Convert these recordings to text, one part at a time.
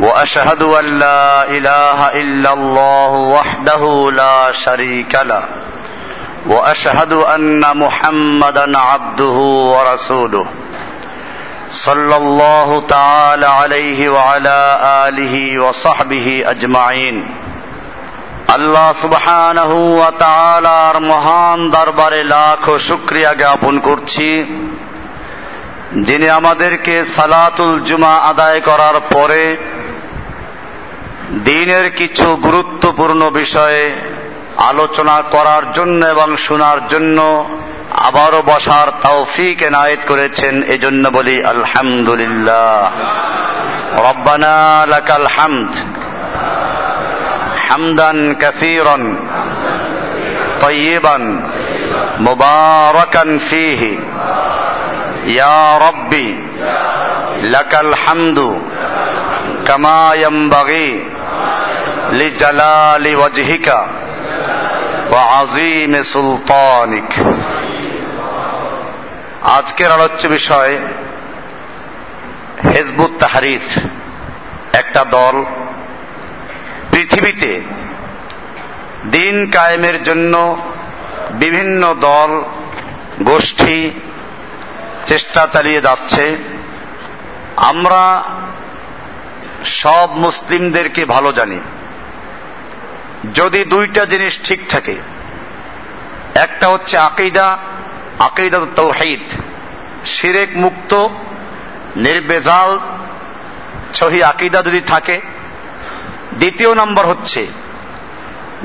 واشهد ان لا اله الا الله وحده لا شريك له واشهد ان محمدا عبده ورسوله صلى الله تعالى عليه وعلى اله وصحبه اجمعين আল্লাহ সুবহানাহু ওয়া তাআলার মহান দরবারে লাখ শুকরিয়া জ্ঞাপন করছি যিনি আমাদেরকে সালাতুল জুমা আদায় করার পরে দিনের কিছু গুরুত্বপূর্ণ বিষয়ে আলোচনা করার জন্য এবং শোনার জন্য আবারও বসার তৌফিক এনায়েত করেছেন এজন্য বলি আলহামদুলিল্লাহ রব্বানা লাকাল হামদ হামদান কাসীরান طيبا مباركا فيه يا ربي لك الحمد كما ينبغي لجلال وجهك وعظيم سلطانك আজকের আলোচ্য বিষয় হেজবুত তাহারির একটা দল পৃথিবীতে দিন কায়েমের জন্য বিভিন্ন দল গোষ্ঠী চেষ্টা চালিয়ে যাচ্ছে আমরা সব মুসলিমদেরকে ভালো জানি যদি দুইটা জিনিস ঠিক থাকে, একটা হচ্ছে আকিদা আকিদা তৌহিদ শিরেক মুক্ত, নির্বেজাল, সহি আকিদা যদি থাকে, দ্বিতীয় নম্বর হচ্ছে,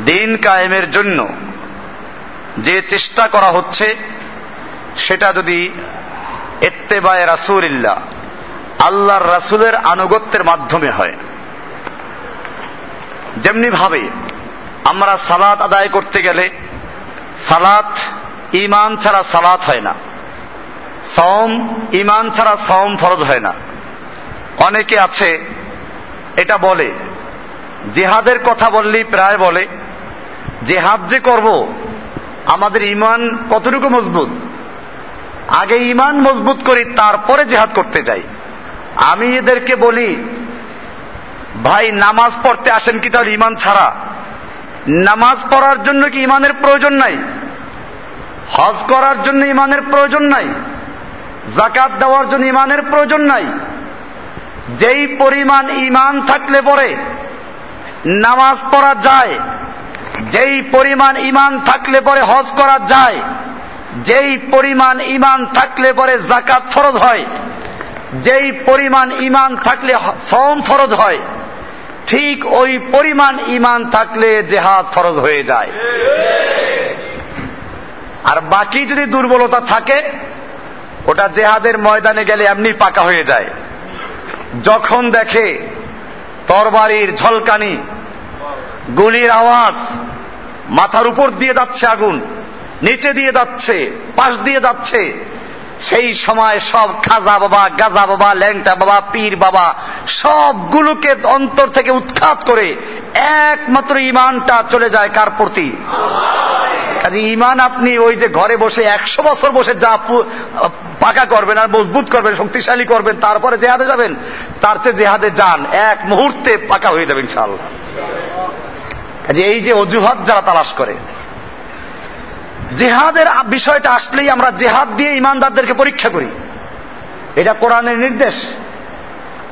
দিন কায়েমের জন্য যে চেষ্টা করা হচ্ছে, সেটা যদি এত্তেবায় রাসুলিল্লাহ, আল্লাহর রাসুলের আনুগত্যের মাধ্যমে হয়। যেমনি ভাবে আমরা সালাত আদায় করতে গেলে সালাত ইমান ছাড়া সালাত হয় না। সম ইমান ছাড়া সম ফরজ হয় না। অনেকে আছে, এটা বলে, জেহাদের কথা বললেই প্রায় বলে, জেহাদ যে করব, আমাদের ইমান কতটুকু মজবুত? আগে ইমান মজবুত করি, তারপরে জেহাদ করতে যাই। আমি এদেরকে বলি, ভাই, নামাজ পড়তে আসেন কি তাহলে ইমান ছাড়া? নামাজ পড়ার জন্য কি ইমানের প্রয়োজন নাই? হজ করার জন্য ইমানের প্রয়োজন নাই? জাকাত দেওয়ার জন্য ইমানের প্রয়োজন নাই? যেই পরিমাণ ইমান থাকলে পরে নামাজ পড়া যায়, যেই পরিমাণ ইমান থাকলে পরে হজ করা যায়, যেই পরিমাণ ইমান থাকলে পরে জাকাত ফরজ হয়, যেই পরিমাণ ইমান থাকলে সম ফরজ হয় ঠিক ওই পরিমাণ ইমান থাকলে জেহাদ ফরজ হয়ে যায়। আর বাকি যদি দুর্বলতা থাকে ওটা জেহাদের ময়দানে গেলে এমনি পাকা হয়ে যায়। যখন দেখে তরবারির ঝলকানি গুলির আওয়াজ মাথার উপর দিয়ে যাচ্ছে আগুন নিচে দিয়ে যাচ্ছে পাশ দিয়ে যাচ্ছে সেই সময় সব খাজা বাবা, গাজা বাবা, ল্যাংটা বাবা, পীর বাবা, সবগুলোকে অন্তর থেকে উৎখাত করে একমাত্র ইমানটা চলে যায় কার প্রতি? ইমান আপনি ওই যে ঘরে বসে একশো বছর বসে যা পাকা করবেন আর মজবুত করবেন, শক্তিশালী করবেন, তারপরে জেহাদে যাবেন, তার চেয়ে জেহাদে যান, এক মুহূর্তে পাকা হয়ে যাবেন ইনশাআল্লাহ। কাজে এই যে অজুহাত যারা তালাশ করে জেহাদের বিষয়টা আসলেই আমরা জেহাদ দিয়ে ইমানদারদেরকে পরীক্ষা করি। এটা কোরআনের নির্দেশ।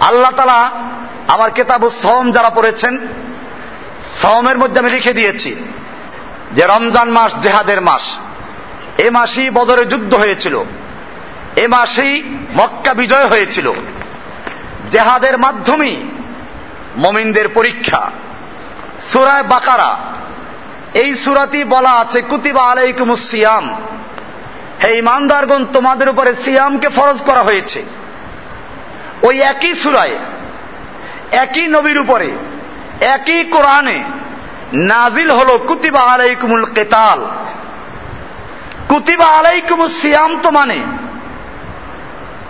আল্লাহ তালা আমার কেতাবু সম যারা পড়েছেন সমের মধ্যে আমি লিখে দিয়েছি যে রমজান মাস জেহাদের মাস। এ মাসেই বদরে যুদ্ধ হয়েছিল। এ মাসেই মক্কা বিজয় হয়েছিল। জেহাদের মাধ্যমেই মমিনদের পরীক্ষা। সুরায় বাকারা এই সুরাতি বলা আছে, কুতিবা আলাইকুম সিয়াম। হে ইমানদারগণ, তোমাদের উপরে সিয়ামকে ফরজ করা হয়েছে। ওই একই সুরায়, একই নবীর উপরে, একই কোরআনে নাজিল হলো কুতিবা আলাইকুমুল কেতাল। কুতিবা আলাইকুমুল সিয়াম তো মানে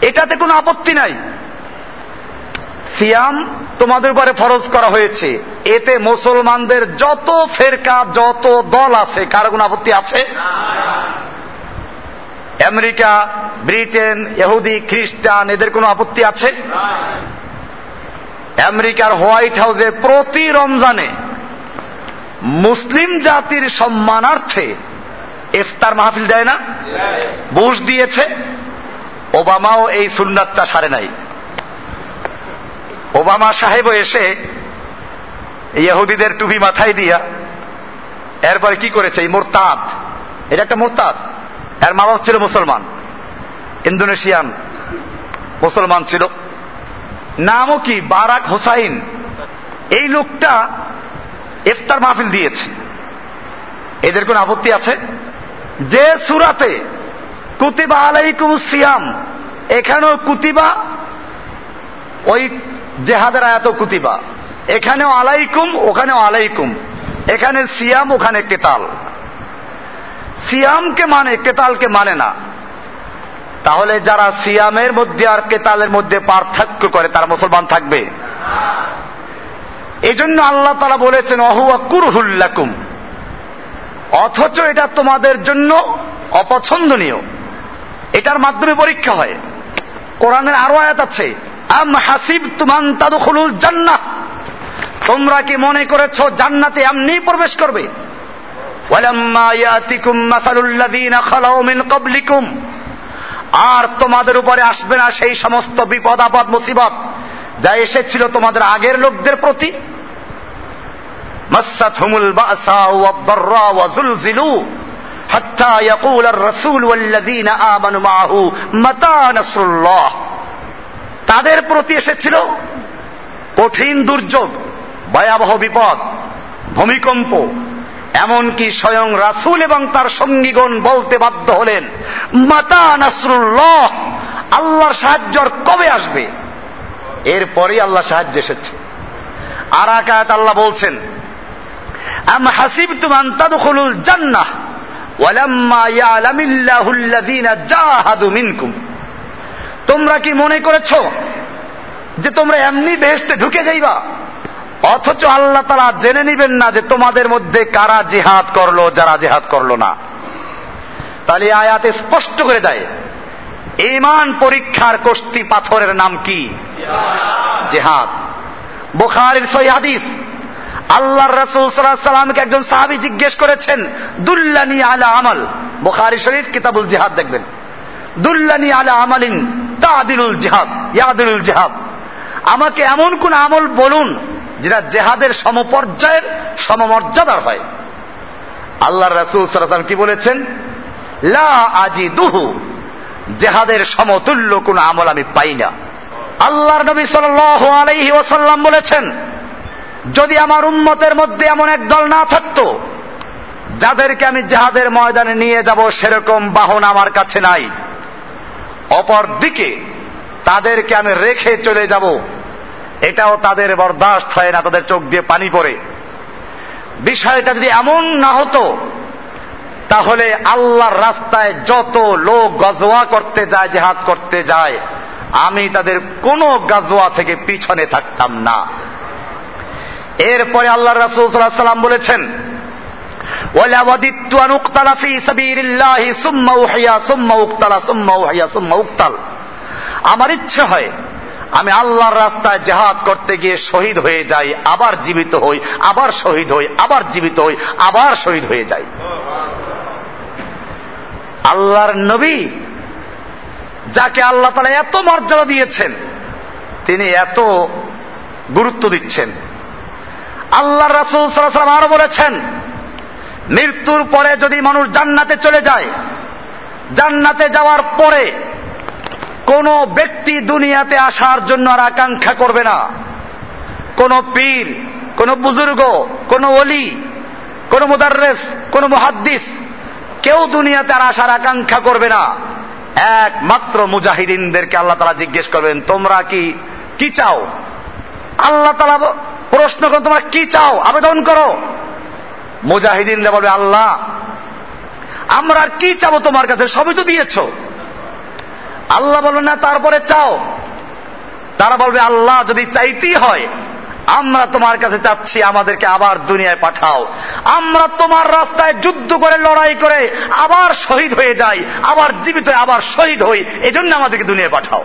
এটাতে কোনো আপত্তি নাই। সিয়াম তোমাদের উপরে ফরজ করা হয়েছে। এতে মুসলমানদের যত ফেরকা যত দল আছে কারও কোনো আপত্তি আছে? আমেরিকা ব্রিটেন এহুদি খ্রিস্টান এদের কোনো আপত্তি আছে? আমেরিকার হোয়াইট হাউসে প্রতি রমজানে মুসলিম জাতির সম্মানার্থে ইফতার মাহফিল দেয় না? বুশ দিয়েছে। ওবামাও এই সুন্নাতটা সারে নাই। ওবামা সাহেবও এসে ইহুদিদের টুপি মাথায় দিয়া এরপরে কি করেছে? এই মোরতাদ। এটা একটা মোরতাদ। এর মা বাপ ছিল মুসলমান। ইন্দোনেশিয়ান মুসলমান ছিল। নামও কি? Barack Hussein. এই লোকটা ইফতার মাহফিল দিয়েছে। এদের কোন আপত্তি আছে? যে সুরাতে কুতিবা আলাইকুম সিয়াম, এখানেও কুতিবা ওই জেহাদের আয়াত কুতিবা। এখানেও আলাইকুম, ওখানেও আলাইকুম। এখানে সিয়াম, ওখানে কেতাল। সিয়ামকে মানে কেতালকে মানে না। তাহলে যারা সিয়ামের মধ্যে আর কেতালের মধ্যে পার্থক্য করে, তারা মুসলমান থাকবে? এই জন্য আল্লাহ তারা বলেছেন অহুয়া কুরহুল্লাকুম অথচ এটা তোমাদের জন্য অপছন্দনীয়। এটার মাধ্যমে পরীক্ষা হয়। কোরআনের আরও আয়াত আছে। আম হাসিব তোমরা কি মনে করেছ জান্নাতে এমনি প্রবেশ করবে? আর তোমাদের উপরে আসবে না সেই সমস্ত বিপদ, আপদ, মুসিবত যা এসেছিল তোমাদের আগের লোকদের প্রতি। হাত্তা ইয়াকুল মাআহু মাতা নাসরুল্লাহ। তাদের প্রতি এসেছিল কঠিন দুর্যোগ, ভয়াবহ বিপদ, ভূমিকম্প, এমনকি স্বয়ং রাসুল এবং তার সঙ্গীগণ বলতে বাধ্য হলেন, মাতা নাসরুল্লাহ, আল্লাহর সাহায্য কবে আসবে? এরপরই আল্লাহ সাহায্য এসেছে। আর আকায়াত আল্লাহ বলছেন, আম হাসিব তুমান তাদখুলুল জান্নাহ, ওয়ালাম্মা ইয়ালামিল্লাহু আল্লাযীনা জাহাদু মিনকুম। তোমরা কি মনে করেছ যে তোমরা এমনি বেহেশতে ঢুকে যাইবা? অথচ আল্লাহ তারা জেনে নিবেন না যে তোমাদের মধ্যে কারা জেহাদ করল, যারা জেহাদ করল না। তাহলে আয়াতে স্পষ্ট করে দেয় ইমান পরীক্ষার কোষ্টি পাথরের নাম কি? জেহাদ। বোখারির সই হাদিস আল্লাহ রসুল সাল্লামকে একজন সাহাবি জিজ্ঞেস করেছেন, দুল্লানি আলা আমাল? বোখারি শরীফ কিতাবুল জিহাদ দেখবেন। দুল্লানি আলা আমালিন তাদিলুল জিহাদ ইয়াদিলুল জিহাদ। আমাকে এমন কোন আমল বলুন যেটা জেহাদের সমপর্যায়ের সমমর্যাদার হয়। আল্লাহ রাসুল সাল্লাম কি বলেছেন? লা আজি দুহু জেহাদের সমতুল্য কোন আমল আমি পাই না। আল্লাহর নবী সাল আলাইহি ওসাল্লাম বলেছেন, যদি আমার উন্মতের মধ্যে এমন এক দল না থাকতো, যাদেরকে আমি জেহাদের ময়দানে নিয়ে যাব সেরকম বাহন আমার কাছে নাই। অপর দিকে তাদেরকে আমি রেখে চলে যাব। এটাও তাদের বরদাস্ত হয় না, তাদের চোখ দিয়ে পানি পড়ে। বিষয়টা যদি এমন না হতো, তাহলে আল্লাহর রাস্তায় যত লোক গজোয়া করতে যায়, জেহাদ করতে যায়, আমি তাদের কোন গাজোয়া থেকে পিছনে থাকতাম না। এরপরে আল্লাহ রাসুল সাল্লাম বলেছেন আমার ইচ্ছে হয় আমি আল্লাহর রাস্তায় জেহাদ করতে গিয়ে শহীদ হয়ে যাই, আবার জীবিত হই, আবার শহীদ হই, আবার জীবিত হই, আবার শহীদ হয়ে যাই। আল্লাহর নবী যাকে আল্লাহ তারা এত মর্যাদা দিয়েছেন, তিনি এত গুরুত্ব দিচ্ছেন। আল্লাহ রাসুল সাল্লাহ আরও বলেছেন মৃত্যুর পরে যদি মানুষ জান্নাতে চলে যায়, জান্নাতে যাওয়ার পরে কোন ব্যক্তি দুনিয়াতে আসার জন্য আর আকাঙ্ক্ষা করবে না। কোন পীর, কোন বুজুর্গ, কোন অলি কোন মুদার্রেস, কোন মুহাদ্দিস কেউ দুনিয়াতে আর আসার আকাঙ্ক্ষা করবে না। একমাত্র মুজাহিদিনদেরকে আল্লাহ তারা জিজ্ঞেস করবেন, তোমরা কি কি চাও? আল্লাহ তালা প্রশ্ন করো তোমরা কি চাও? আবেদন করো। মুজাহিদিনরা বলবে আল্লাহ, আমরা আর কি চাবো তোমার কাছে? সবই তো দিয়েছ। আল্লাহ বলবে না, তারপরে চাও। তারা বলবে, আল্লাহ, যদি চাইতেই হয়, আমরা তোমার কাছে চাচ্ছি, আমাদেরকে আবার দুনিয়ায় পাঠাও। আমরা তোমার রাস্তায় যুদ্ধ করে, লড়াই করে আবার শহীদ হয়ে যাই, আবার জীবিত আবার শহীদ হই, এজন্য আমাদেরকে দুনিয়ায় পাঠাও।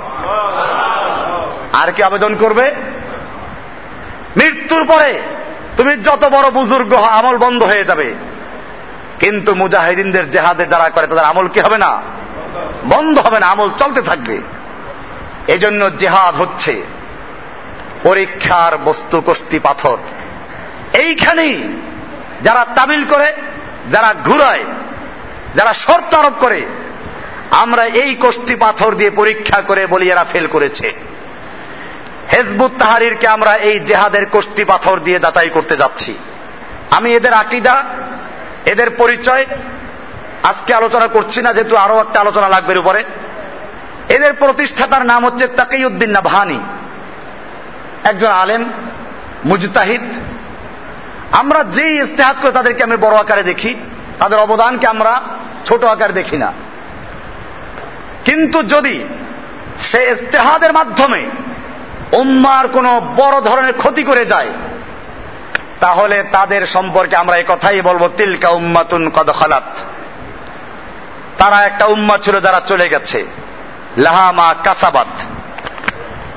আর কি আবেদন করবে? মৃত্যুর পরে তুমি যত বড় বুজুর্গ আমল বন্ধ হয়ে যাবে। কিন্তু মুজাহিদিনদের জেহাদে যারা করে, তাদের আমল কি হবে না? বন্ধ হবে না, আমল চলতে থাকবে। এজন্য জেহাদ হচ্ছে পরীক্ষার বস্তু কষ্টি পাথর। এইখানেই যারা তামিল করে, যারা ঘুরায়, যারা শর্ত আরোপ করে, আমরা এই কষ্টি পাথর দিয়ে পরীক্ষা করে বলি, এরা ফেল করেছে। হেজবুত তাহারিরকে আমরা এই জেহাদের কষ্টি পাথর দিয়ে যাচাই করতে যাচ্ছি। আমি এদের আকিদা, এদের পরিচয় আজকে আলোচনা করছি না, যেহেতু আরও একটা আলোচনা লাগবে উপরে। এদের প্রতিষ্ঠাতার নাম হচ্ছে তাকিউদ্দিন নাভানি। একজন আলেম, মুজতাহিদ। আমরা যেই ইস্তেহাদ করে তাদেরকে আমি বড় আকারে দেখি, তাদের অবদানকে আমরা ছোট আকারে দেখি না। কিন্তু যদি সে ইস্তেহাদের মাধ্যমে উম্মার কোন বড় ধরনের ক্ষতি করে যায়। তাহলে তাদের সম্পর্কে আমরা এই কথাই বলব, তিলকা উম্মাতুন কদ খালাত। তারা একটা উম্মা ছিল যারা চলে গেছে। লাহামা কাসাবাত।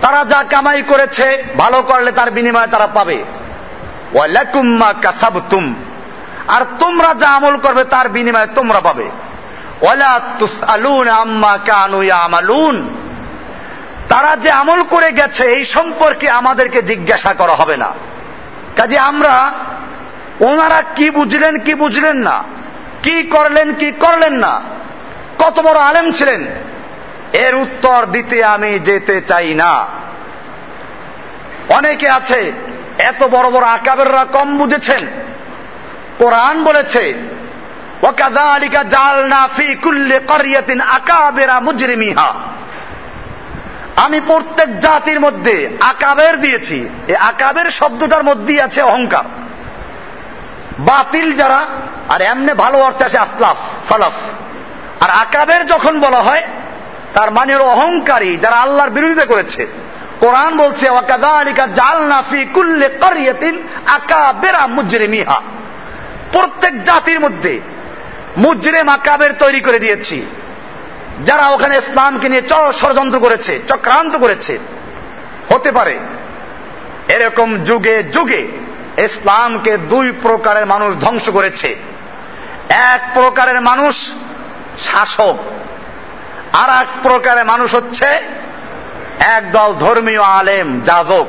তারা যা কামাই করেছে, ভালো করলে তার বিনিময়ে তারা পাবে। ওয়ালাকুম্মা কাসাবতুম। আর তোমরা যা আমল করবে, তার বিনিময়ে তোমরা পাবে। ওয়ালা তুসআলুন আম্মা কানু ইয়ামালুন। তারা যে আমল করে গেছে, এই সম্পর্কে আমাদেরকে জিজ্ঞাসা করা হবে না। কাজে আমরা ওনারা কি বুঝলেন কি বুঝলেন না? কি করলেন কি করলেন না? কত বড় আলেম ছিলেন? এর উত্তর দিতে আমি যেতে চাই না। অনেকে আছে, এত বড় বড় আকাবেররা কম বুঝেছেন। কোরআন বলেছে, ওয়াকাযালিকা জালনা ফি কুল্লি ক্বরিয়াতিন আকাবিরা মুজরিমিহা। আমি প্রত্যেক জাতির মধ্যে আকাবের দিয়েছি। এই আকাবের শব্দটার মধ্যেই আছে অহংকার। বাতিল যারা, আর এমনি ভালো অর্থে আসে আসলাফ, সালাফ। আর আকাবের যখন বলা হয়, তার মানে হলো অহংকারী, যারা আল্লাহর বিরোধিতা করেছে। কোরআন বলছে প্রত্যেক জাতির মধ্যে মুজরিম আকাবের তৈরি করে দিয়েছি। যারা ওখানে ইসলামকে নিয়ে ষড়যন্ত্র করেছে, চক্রান্ত করেছে, হতে পারে। এরকম যুগে যুগে ইসলামকে দুই প্রকারের মানুষ ধ্বংস করেছে। এক প্রকারের মানুষ শাসক আর এক প্রকারের মানুষ হচ্ছে একদল ধর্মীয় আলেম, যাজক।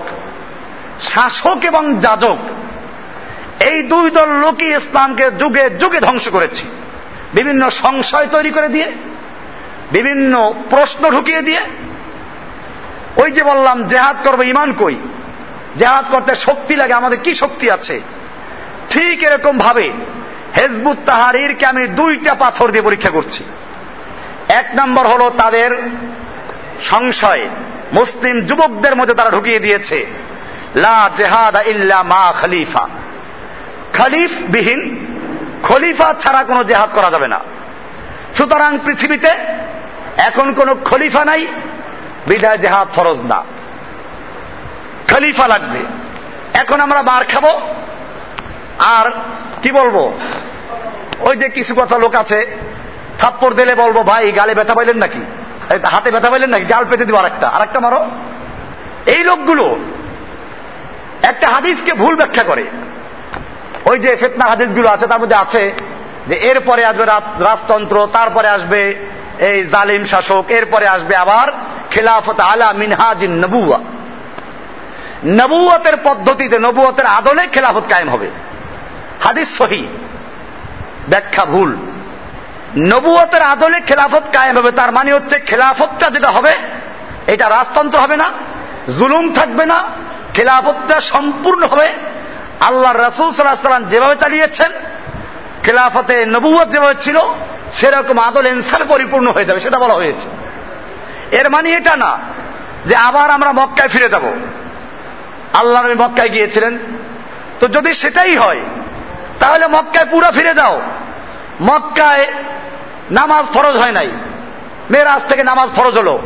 শাসক এবং যাজক, এই দুই দল লোকই ইসলামকে যুগে যুগে ধ্বংস করেছে। বিভিন্ন সংশয় তৈরি করে দিয়ে বিভিন্ন প্রশ্ন ঢুকিয়ে দিয়ে, ওই যে বললাম, জেহাদ করব ইমান কই? জেহাদ করতে শক্তি লাগে, আমাদের কি শক্তি আছে? ঠিক এরকম ভাবে হেজবুত তাহারিরকে আমি দুইটা পাথর দিয়ে পরীক্ষা করছি। এক নম্বর হলো তাদের সংশয়, মুসলিম যুবকদের মধ্যে তারা ঢুকিয়ে দিয়েছে। লা জেহাদ ইল্লা মা খলিফা। খলিফ বিহীন, খলিফা ছাড়া কোনো জেহাদ করা যাবে না। সুতরাং পৃথিবীতে এখন কোন খলিফা নাই, বিদায় জেহাদ ফরজ না। খলিফা লাগবে। এখন আমরা মার খাব। আর কি বলব? ওই যে কিছু কথা লোক আছে, থাপ্পড় দিলে বলব, ভাই, গালে ব্যথা পাইলেন নাকি? হাতে ব্যথা পাইলেন নাকি? গাল পেতে দিব আরেকটা। আরেকটা মারো। এই লোকগুলো একটা হাদিসকে ভুল ব্যাখ্যা করে। ওই যে ফেতনা হাদিসগুলো আছে, তার মধ্যে আছে যে, এরপরে আসবে রাজতন্ত্র, তারপরে আসবে এই জালিম শাসক, এরপরে আসবে আবার খেলাফত আলা মিনহাজিন নবুয়া নবুয়তের পদ্ধতিতে নবুয়তের আদলে খেলাফত কায়েম হবে। হাদিস সহি, ব্যাখ্যা ভুল। নবুয়তের আদলে খেলাফত কায়েম হবে, তার মানে হচ্ছে খেলাফতটা যেটা হবে, এটা রাজতন্ত্র হবে না, জুলুম থাকবে না, খেলাফতটা সম্পূর্ণ হবে আল্লাহ রাসুল সাল্লাহ সাল্লাম যেভাবে চালিয়েছেন, খেলাফতে নবুয়ত যেভাবে ছিল সেরকম আদল এনসার পরিপূর্ণ হয়ে যাবে, সেটা বলা হয়েছে। এর মানে এটা না যে আবার আমরা মক্কায় ফিরে যাব। আল্লাহ নবী মক্কায় গিয়েছিলেন। তো যদি সেটাই হয়, তাহলে মক্কায় পুরো ফিরে যাও। মক্কায় নামাজ ফরজ হয় নাই। মেয়েরাজ থেকে নামাজ ফরজ হলো।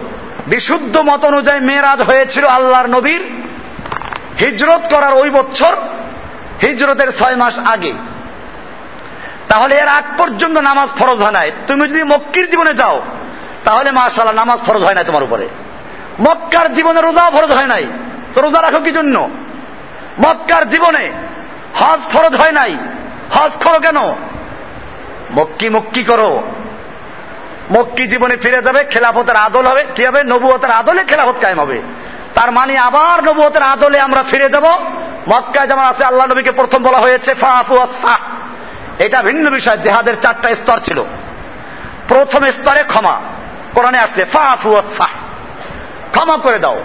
বিশুদ্ধ মত অনুযায়ী মেয়েরাজ হয়েছিল আল্লাহর নবীর। হিজরত করার ওই বছর, হিজরতের ছয় মাস আগে। তাহলে এর আগ পর্যন্ত নামাজ ফরজ হয় নাই। তুমি যদি মক্কির জীবনে যাও, তাহলে মাশাল্লাহ নামাজ ফরজ হয় না তোমার উপরে। মক্কার জীবনে রোজা ফরজ হয় নাই। তো রোজা রাখো কি জন্য? মক্কার জীবনে হজ ফরজ হয় নাই। হজ করো কেন? মক্কি মক্কি করো। মক্কি জীবনে ফিরে যাবে, খেলাফতের আদল হবে, কি হবে? নবুয়তের আদলে খেলাফত কায়েম হবে। তার মানে আবার নবুয়তের আদলে আমরা ফিরে যাব। মক্কায় যেমন আছে, আল্লাহ নবীকে প্রথম বলা হয়েছে ফাফু আসফা এটা ভিন্ন বিষয়, জেহাদের চারটা স্তর ছিল। প্রথম স্তরে ক্ষমা। কোরআনে আসছে ক্ষমা করে দাও।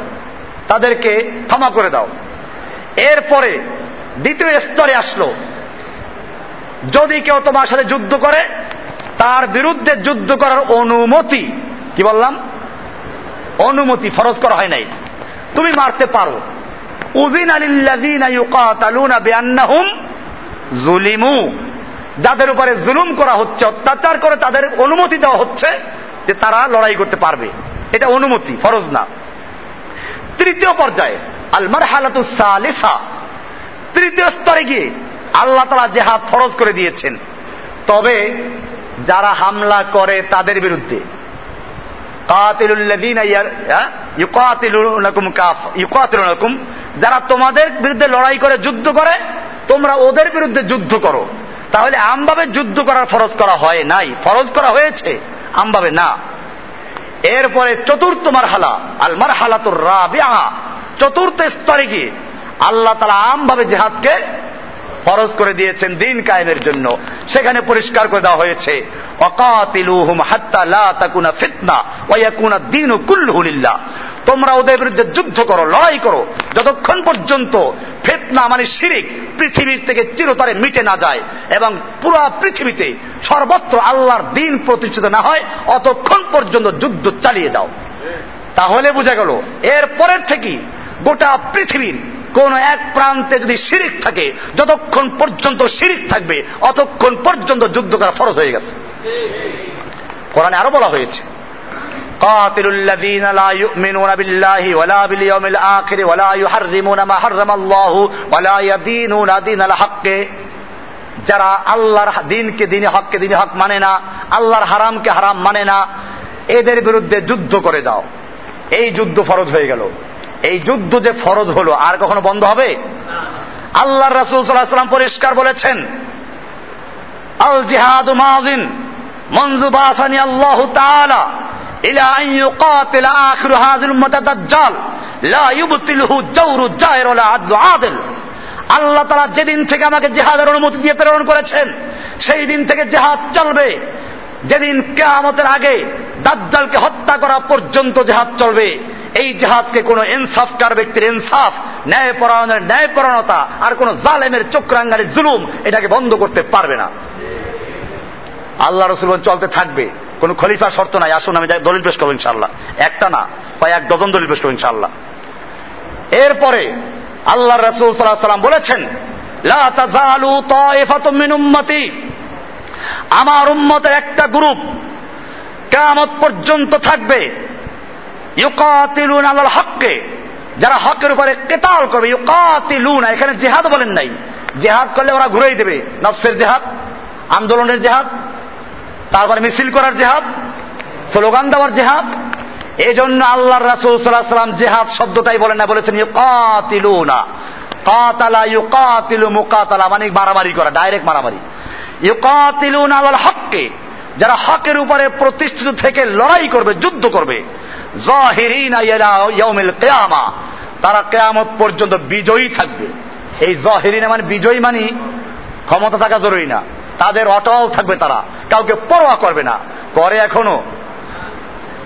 তাদেরকে ক্ষমা করে দাও। এরপরে দ্বিতীয় স্তরে আসলো, যদি কেউ তোমার সাথে যুদ্ধ করে, তার বিরুদ্ধে যুদ্ধ করার অনুমতি কি বললাম? অনুমতি ফরজ করা হয় নাই। তুমি মারতে পারো। উজিন আলিল্লাহুম জুলিমু যাদের উপরে জুলুম করা হচ্ছে, অত্যাচার করে তাদের অনুমতি দেওয়া হচ্ছে যে তারা লড়াই করতে পারবে। এটা অনুমতি, ফরজ না। তৃতীয় পর্যায়ে আলমার হালাতুসালিসা তৃতীয় স্তরে গিয়ে আল্লাহ তালা জেহাদ ফরজ করে দিয়েছেন। তবে যারা হামলা করে তাদের বিরুদ্ধে। যারা তোমাদের বিরুদ্ধে লড়াই করে, যুদ্ধ করে, তোমরা ওদের বিরুদ্ধে যুদ্ধ করো। তাহলে আমভাবে যুদ্ধ করার ফরজ করা হয় নাই। ফরজ করা হয়েছে, আমভাবে না। এরপরে চতুর্থ মার হালা আলমার হালাতুর রাবিয়া চতুর্থ স্তরে গিয়ে আল্লাহ তালা আমভাবে জেহাদকে ফরজ করে দিয়েছেন দিন কায়েমের জন্য। সেখানে পরিষ্কার করে দেওয়া হয়েছে অকাতিলুহুম হাত্তা লা তাকুনা ফিতনা ওয়াকুনা দিনু কুল্লুহুলিল্লাহ তোমরা ওদের বিরুদ্ধে যুদ্ধ করো, লড়াই করো। যতক্ষণ পর্যন্ত ফেতনা মানে শিরিক পৃথিবীর থেকে চিরতরে মিটে না যায় এবং পুরো পৃথিবীতে সর্বত্র আল্লাহর দিন প্রতিষ্ঠিত না হয়, অতক্ষণ পর্যন্ত যুদ্ধ চালিয়ে যাও। তাহলে বোঝা গেল, এর পরের থেকে গোটা পৃথিবীর কোন এক প্রান্তে যদি শিরিক থাকে, যতক্ষণ পর্যন্ত শিরিক থাকবে, অতক্ষণ পর্যন্ত যুদ্ধ করা ফরজ হয়ে গেছে। কোরআনে আরও বলা হয়েছে قاتلوا الذين لا يؤمنون بالله ولا باليوم الآخر ولا يحرمون ما حرم الله ولا يدينون دين الحق যারা আল্লাহর দিনকে দিনে হককে দিনে হক মানে না আল্লাহর হারামকে হারাম মানে না এদের বিরুদ্ধে যুদ্ধ করে যাও এই যুদ্ধ ফরজ হয়ে গেল এই যুদ্ধ যে ফরজ হলো আর কখনো বন্ধ হবে আল্লাহ রাসুল সাল্লাম পরিষ্কার বলেছেন আল জিহাদ মাজিন মঞ্জু বাসানি আল্লাহ তাআলা দাজ্জাল আল্লাহ তাআলা যেদিন থেকে আমাকে জেহাদের অনুমতি দিয়ে প্রেরণ করেছেন, সেই দিন থেকে জেহাদ চলবে। যেদিন কেয়ামতের আগে দাজ্জালকে হত্যা করা পর্যন্ত জেহাদ চলবে। এই জেহাদকে কোন ইনসাফকার ব্যক্তির ইনসাফ ন্যায় পরায়ণের ন্যায় পরায়ণতা আর কোন জালেমের চক্রাঙ্গারের জুলুম এটাকে বন্ধ করতে পারবে না। আল্লাহ রসুল চলতে থাকবে। কোন খলিফা শর্ত নাই। আসুন, আমি দলিল পেশ করব ইনশাল্লাহ একটা না, বা এক ডজন দলিল পেশ করব ইনশাল্লাহ এরপরে আল্লাহ রসুল সাল্লাহ সাল্লাম বলেছেন আমার উম্মতের একটা গ্রুপ কেয়ামত পর্যন্ত থাকবে, ইউকাতিলুন আলাল হককে। যারা হকের উপরে কেতাল করবে, ইউকাতিলুন, এখানে জেহাদ বলেন নাই। জেহাদ করলে ওরা ঘুরেই দেবে, নফসের জেহাদ, আন্দোলনের জেহাদ তারপরে মিছিল করার জেহাদ, স্লোগান দেওয়ার জেহাদ। এই জন্য আল্লাহ রাসুল সাল্লাহ সাল্লাম জেহাদ শব্দটাই বলেন না, বলেছেন ইউকাতিলুনা। কাতালা ইউকাতিলু মুকাতালা মানে মারামারি করা, ডাইরেক্ট মারামারি। ইউকাতিলুন আলাল হককে, যারা হকের উপরে প্রতিষ্ঠিত থেকে লড়াই করবে, যুদ্ধ করবে। কেয়ামা, তারা কেয়ামত পর্যন্ত বিজয়ী থাকবে। এই জহিরিনা মানে বিজয়ী মানে ক্ষমতা থাকা জরুরি না। তাদের অটল থাকবে তারা। কাউকে পরোয়া করবে না। করে এখনও।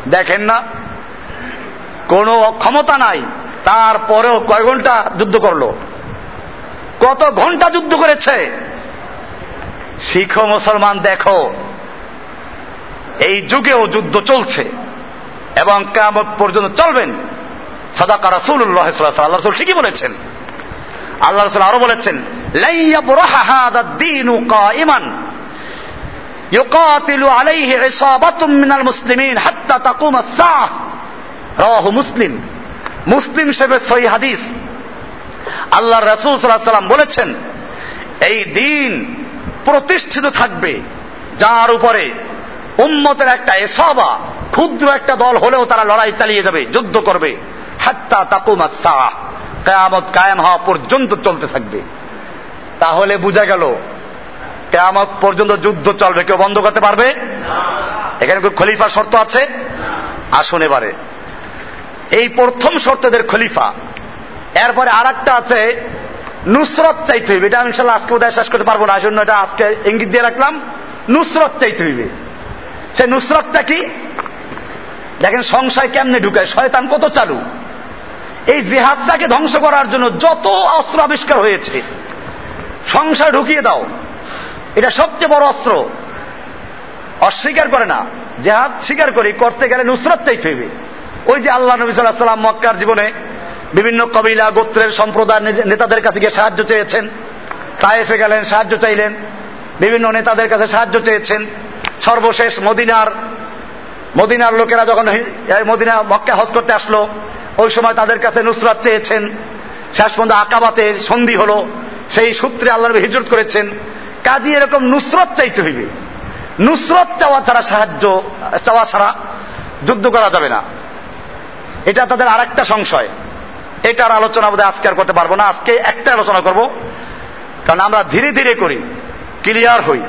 দেখেন না, কোনো ক্ষমতা নাই। তারপরেও কয় ঘণ্টা যুদ্ধ করল? কত ঘণ্টা যুদ্ধ করেছে? শিখ মুসলমান, দেখো। এই যুগেও যুদ্ধ চলছে এবং কামত পর্যন্ত চলবেন। সাদাকা রাসুল্লাহ আল্লাহ রসুল ঠিকই বলেছেন। আল্লাহ রসুল আরও বলেছেন মুসলিম। মুসলিম হিসেবে হাদিস। আল্লাহ রসুল বলেছেন, এই দিন প্রতিষ্ঠিত থাকবে, যার উপরে উন্মতের একটা এসবা, ক্ষুদ্র একটা দল হলেও তারা লড়াই চালিয়ে যাবে, যুদ্ধ করবে। হাত্তা তাকুমা সাহ। কায়ামত কায়াম হওয়া পর্যন্ত চলতে থাকবে। তাহলে বুঝা গেল, কেয়ামত পর্যন্ত যুদ্ধ চলবে, কেউ বন্ধ করতে পারবে? এখানে খলিফার শর্ত আছে? আসুন এবারে। এই প্রথম শর্তদের খলিফা। এরপরে আর একটা আছে, নুসরত চাইতে হইবে। এটা আমি আজকে উদয় শেষ করতে পারব না জন্য এটা আজকে ইঙ্গিত দিয়ে রাখলাম। নুসরত চাইতে হইবে। সে নুসরতটা কি? দেখেন সংশয় কেমনে ঢুকায়? শয়তান কত চালু? এই জেহাদটাকে ধ্বংস করার জন্য যত অস্ত্র আবিষ্কার হয়েছে সংশয় ঢুকিয়ে দাও। এটা সবচেয়ে বড় অস্ত্র। অস্বীকার করে না। জেহাদ স্বীকার করি, করতে গেলে নুসরত চাইতে হইবে। ওই যে আল্লাহ নবী সাল্লাহ সাল্লাম মক্কার জীবনে বিভিন্ন কবিলা, গোত্রের সম্প্রদায় নেতাদের কাছে গিয়ে সাহায্য চেয়েছেন। তায়েফে গেলেন, সাহায্য চাইলেন। বিভিন্ন নেতাদের কাছে সাহায্য চেয়েছেন। সর্বশেষ মদিনার মদিনার লোকেরা যখন মদিনা, মক্কা হজ করতে আসলো, ওই সময় তাদের কাছে নুসরাত চেয়েছেন। শেষ পর্যন্ত আকাবাতে সন্ধি হলো। সেই সূত্রে আল্লাহ নবী হিজরত করেছেন, কাজী এরকম নুসরত চাইতে হইবে। নুসরত চাওয়া ছাড়া সাহায্য, চাওয়া ছাড়া যুদ্ধ করা যাবে না। এটা তাদের আর একটা সংশয়। এটার আলোচনা বোধহয় আজকে আর করতে পারব না। আজকে একটা আলোচনা করব। কারণ আমরা ধীরে ধীরে করি, ক্লিয়ার হই।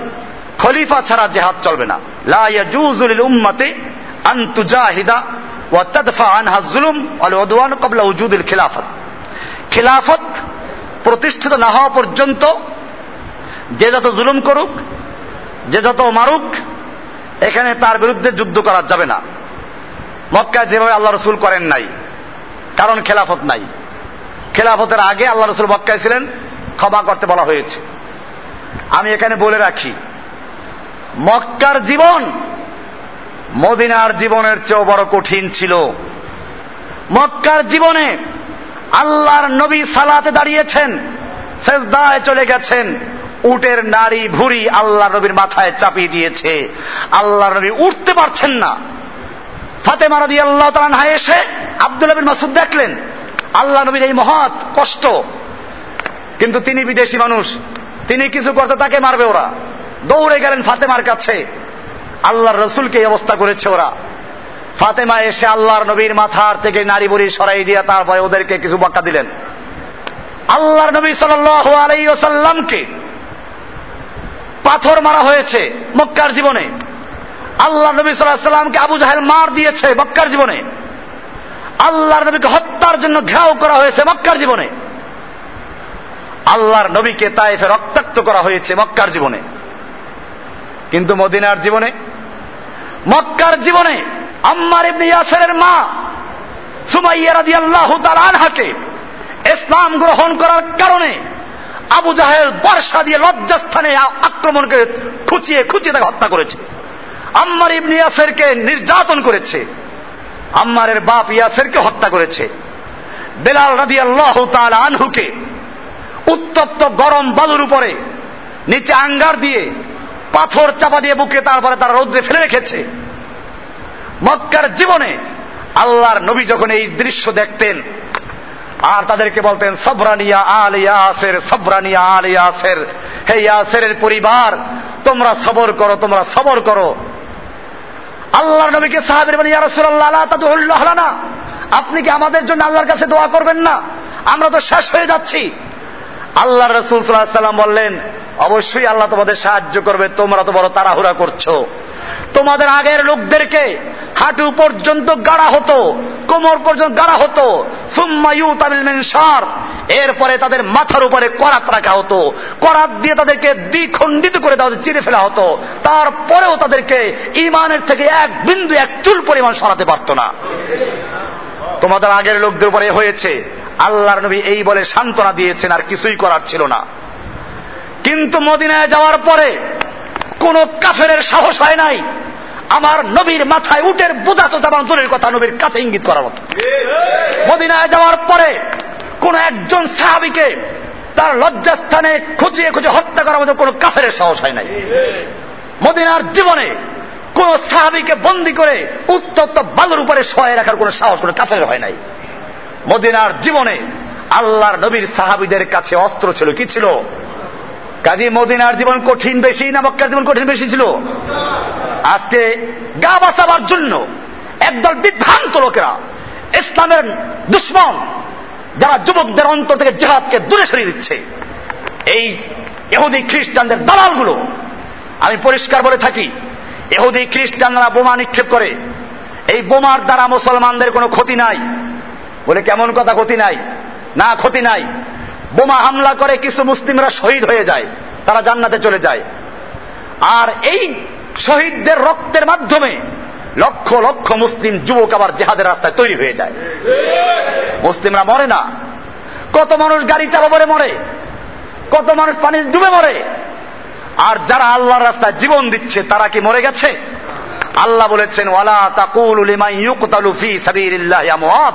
খলিফা ছাড়া জেহাদ চলবে না। লা ইয়াজুজুল উম্মতে আন তুজাহিদা ওয়া তাদফা আনহা যুলুম ওয়াল উদওয়ান ক্বাবলা উজুদিল খিলাফত। খিলাফত প্রতিষ্ঠিত না হওয়া পর্যন্ত যে যত জুলুম করুক, যে যত মারুক, এখানে তার বিরুদ্ধে যুদ্ধ করা যাবে না। মক্কায় যেভাবে আল্লাহ রসুল করেন নাই, কারণ খেলাফত নাই। খেলাফতের আগে আল্লাহ রসুল মক্কায় ছিলেন, ক্ষমা করতে বলা হয়েছে। আমি এখানে বলে রাখি, মক্কার জীবন মদিনার জীবনের চেয়েও বড় কঠিন ছিল। মক্কার জীবনে আল্লাহর নবী সালাতে দাঁড়িয়েছেন শেষদায় চলে গেছেন, উটের নারী ভুরি আল্লাহ নবীর মাথায় চাপিয়ে দিয়েছে। আল্লাহ নবী উঠতে পারছেন না। ফাতেমা রাদি আল্লাহ তালা এসে আব্দুল নবীর মাসুদ দেখলেন আল্লাহ নবীর এই মহৎ কষ্ট। কিন্তু তিনি বিদেশি মানুষ, তিনি কিছু করতে তাকে মারবে ওরা। দৌড়ে গেলেন ফাতেমার কাছে। আল্লাহর রসুলকে এই অবস্থা করেছে ওরা। ফাতেমা এসে আল্লাহর নবীর মাথার থেকে নারী বুড়ি সরাই দিয়ে তারপরে ওদেরকে কিছু বাক্কা দিলেন। আল্লাহর নবী সাল্লামকে পাথর মারা হয়েছে মক্কার জীবনে। আল্লাহ নবী সাল্লামকে আবু জাহেল মার দিয়েছে মক্কার জীবনে। আল্লাহর নবীকে হত্যার জন্য ঘেরাও করা হয়েছে মক্কার জীবনে। আল্লাহর নবীকে তাইফে রক্তাক্ত করা হয়েছে মক্কার জীবনে। কিন্তু মদিনার জীবনে, মক্কার জীবনে আম্মার ইবনে ইয়াসেরের মা সুমাইয়া রাদিয়াল্লাহু তাআলা আনহাকে ইসলাম গ্রহণ করার কারণে আবু জাহেল বর্ষা দিয়ে লজ্জাস্থানে আক্রমণ করে খুচিয়ে খুচিয়ে তাকে হত্যা করেছে। আম্মার ইবনে ইয়াসেরকে নির্যাতন করেছে। আম্মারের বাপ ইয়াসেরকে হত্যা করেছে। বেলাল রাদিয়াল্লাহু তাআলা আনহুকে উত্তপ্ত গরম বালুর উপরে নিচে আঙ্গার দিয়ে পাথর চাপা দিয়ে বুকে তারপরে তারা রৌদ্রে ফেলে রেখেছে। মক্কার জীবনে আল্লাহর নবী যখন এই দৃশ্য দেখতেন, আর তাদেরকে বলতেন, সবরানিয়া আল ইয়াসের, সবরানিয়া আল ইয়াসের। হে ইয়াসের পরিবার, তোমরা সবর করো, তোমরা সবর করো। আল্লাহর নবীকে সাহাবের ইয়া রাসূলুল্লাহ তাদুল্লাহ না আপনি কি আমাদের জন্য আল্লাহর কাছে দোয়া করবেন না? আমরা তো শেষ হয়ে যাচ্ছি। আল্লাহ রসুল সাল্লাহ সাল্লাম বললেন অবশ্যই আল্লাহ তোমাদের সাহায্য করবে, তোমরা তো বড় তাড়াহুড়া করছ। তোমাদের আগের লোকদেরকে হাঁটু পর্যন্ত গাড়া হতো, কোমর পর্যন্ত গাড়া হতো সুম্মায়ু তামিল এরপরে তাদের মাথার উপরে করাত রাখা হতো, করাত দিয়ে তাদেরকে দ্বিখণ্ডিত করে তাদের চিরে ফেলা হতো। তারপরেও তাদেরকে ইমানের থেকে এক বিন্দু, এক চুল পরিমাণ সরাতে পারত না। তোমাদের আগের লোকদের উপরে হয়েছে, আল্লাহর নবী এই বলে সান্ত্বনা দিয়েছেন, আর কিছুই করার ছিল না। কিন্তু মদিনায় যাওয়ার পরে কোন কাফের সাহস হয় নাই। আমার নবীর মাথায় উটের বোঝা তো দূরের কথা, নবীর কাছে ইঙ্গিত করার মতো। মদিনায় যাওয়ার পরে কোন একজন সাহাবিকে তার লজ্জাস্থানে খুঁচিয়ে খুঁজে হত্যা করার মতো কোনো কাফের সাহস হয় নাই। মদিনার জীবনে কোন সাহাবিকে বন্দি করে উত্তপ্ত বালুর উপরে সহায় রাখার কোন সাহস কোন কাফের হয় নাই। মদিনার জীবনে আল্লাহর নবীর সাহাবিদের কাছে অস্ত্র ছিল। কি ছিল? কাজী মদিনার জীবন কঠিন বেশি না মক্কার জীবন কঠিন বেশি ছিল? আজকে গা বাঁচাবার জন্য একদল বিভ্রান্ত লোকেরা ইসলামের দুশ্মন, যারা যুবকদের অন্তর থেকে জেহাদকে দূরে সরিয়ে দিচ্ছে। এই এহুদি খ্রিস্টানদের দালালগুলো, আমি পরিষ্কার বলে থাকি এহুদি খ্রিস্টানরা বোমা নিক্ষেপ করে। এই বোমার দ্বারা মুসলমানদের কোনো ক্ষতি নাই। বলে কেমন কথা ক্ষতি নাই? না ক্ষতি নাই। বোমা হামলা করে কিছু মুসলিমরা শহীদ হয়ে যায়, তারা জান্নাতে চলে যায়। আর এই শহীদদের রক্তের মাধ্যমে লক্ষ লক্ষ মুসলিম যুবক আবার জেহাদের রাস্তায় তৈরি হয়ে যায়। মুসলিমরা মরে না। কত মানুষ গাড়ি চাপা পরে মরে, কত মানুষ পানি ডুবে মরে। আর যারা আল্লাহর রাস্তায় জীবন দিচ্ছে, তারা কি মরে গেছে? আল্লাহ বলেছেন, ওয়ালা তাকুল ফি সাবিলিল্লাহ আমওয়াত।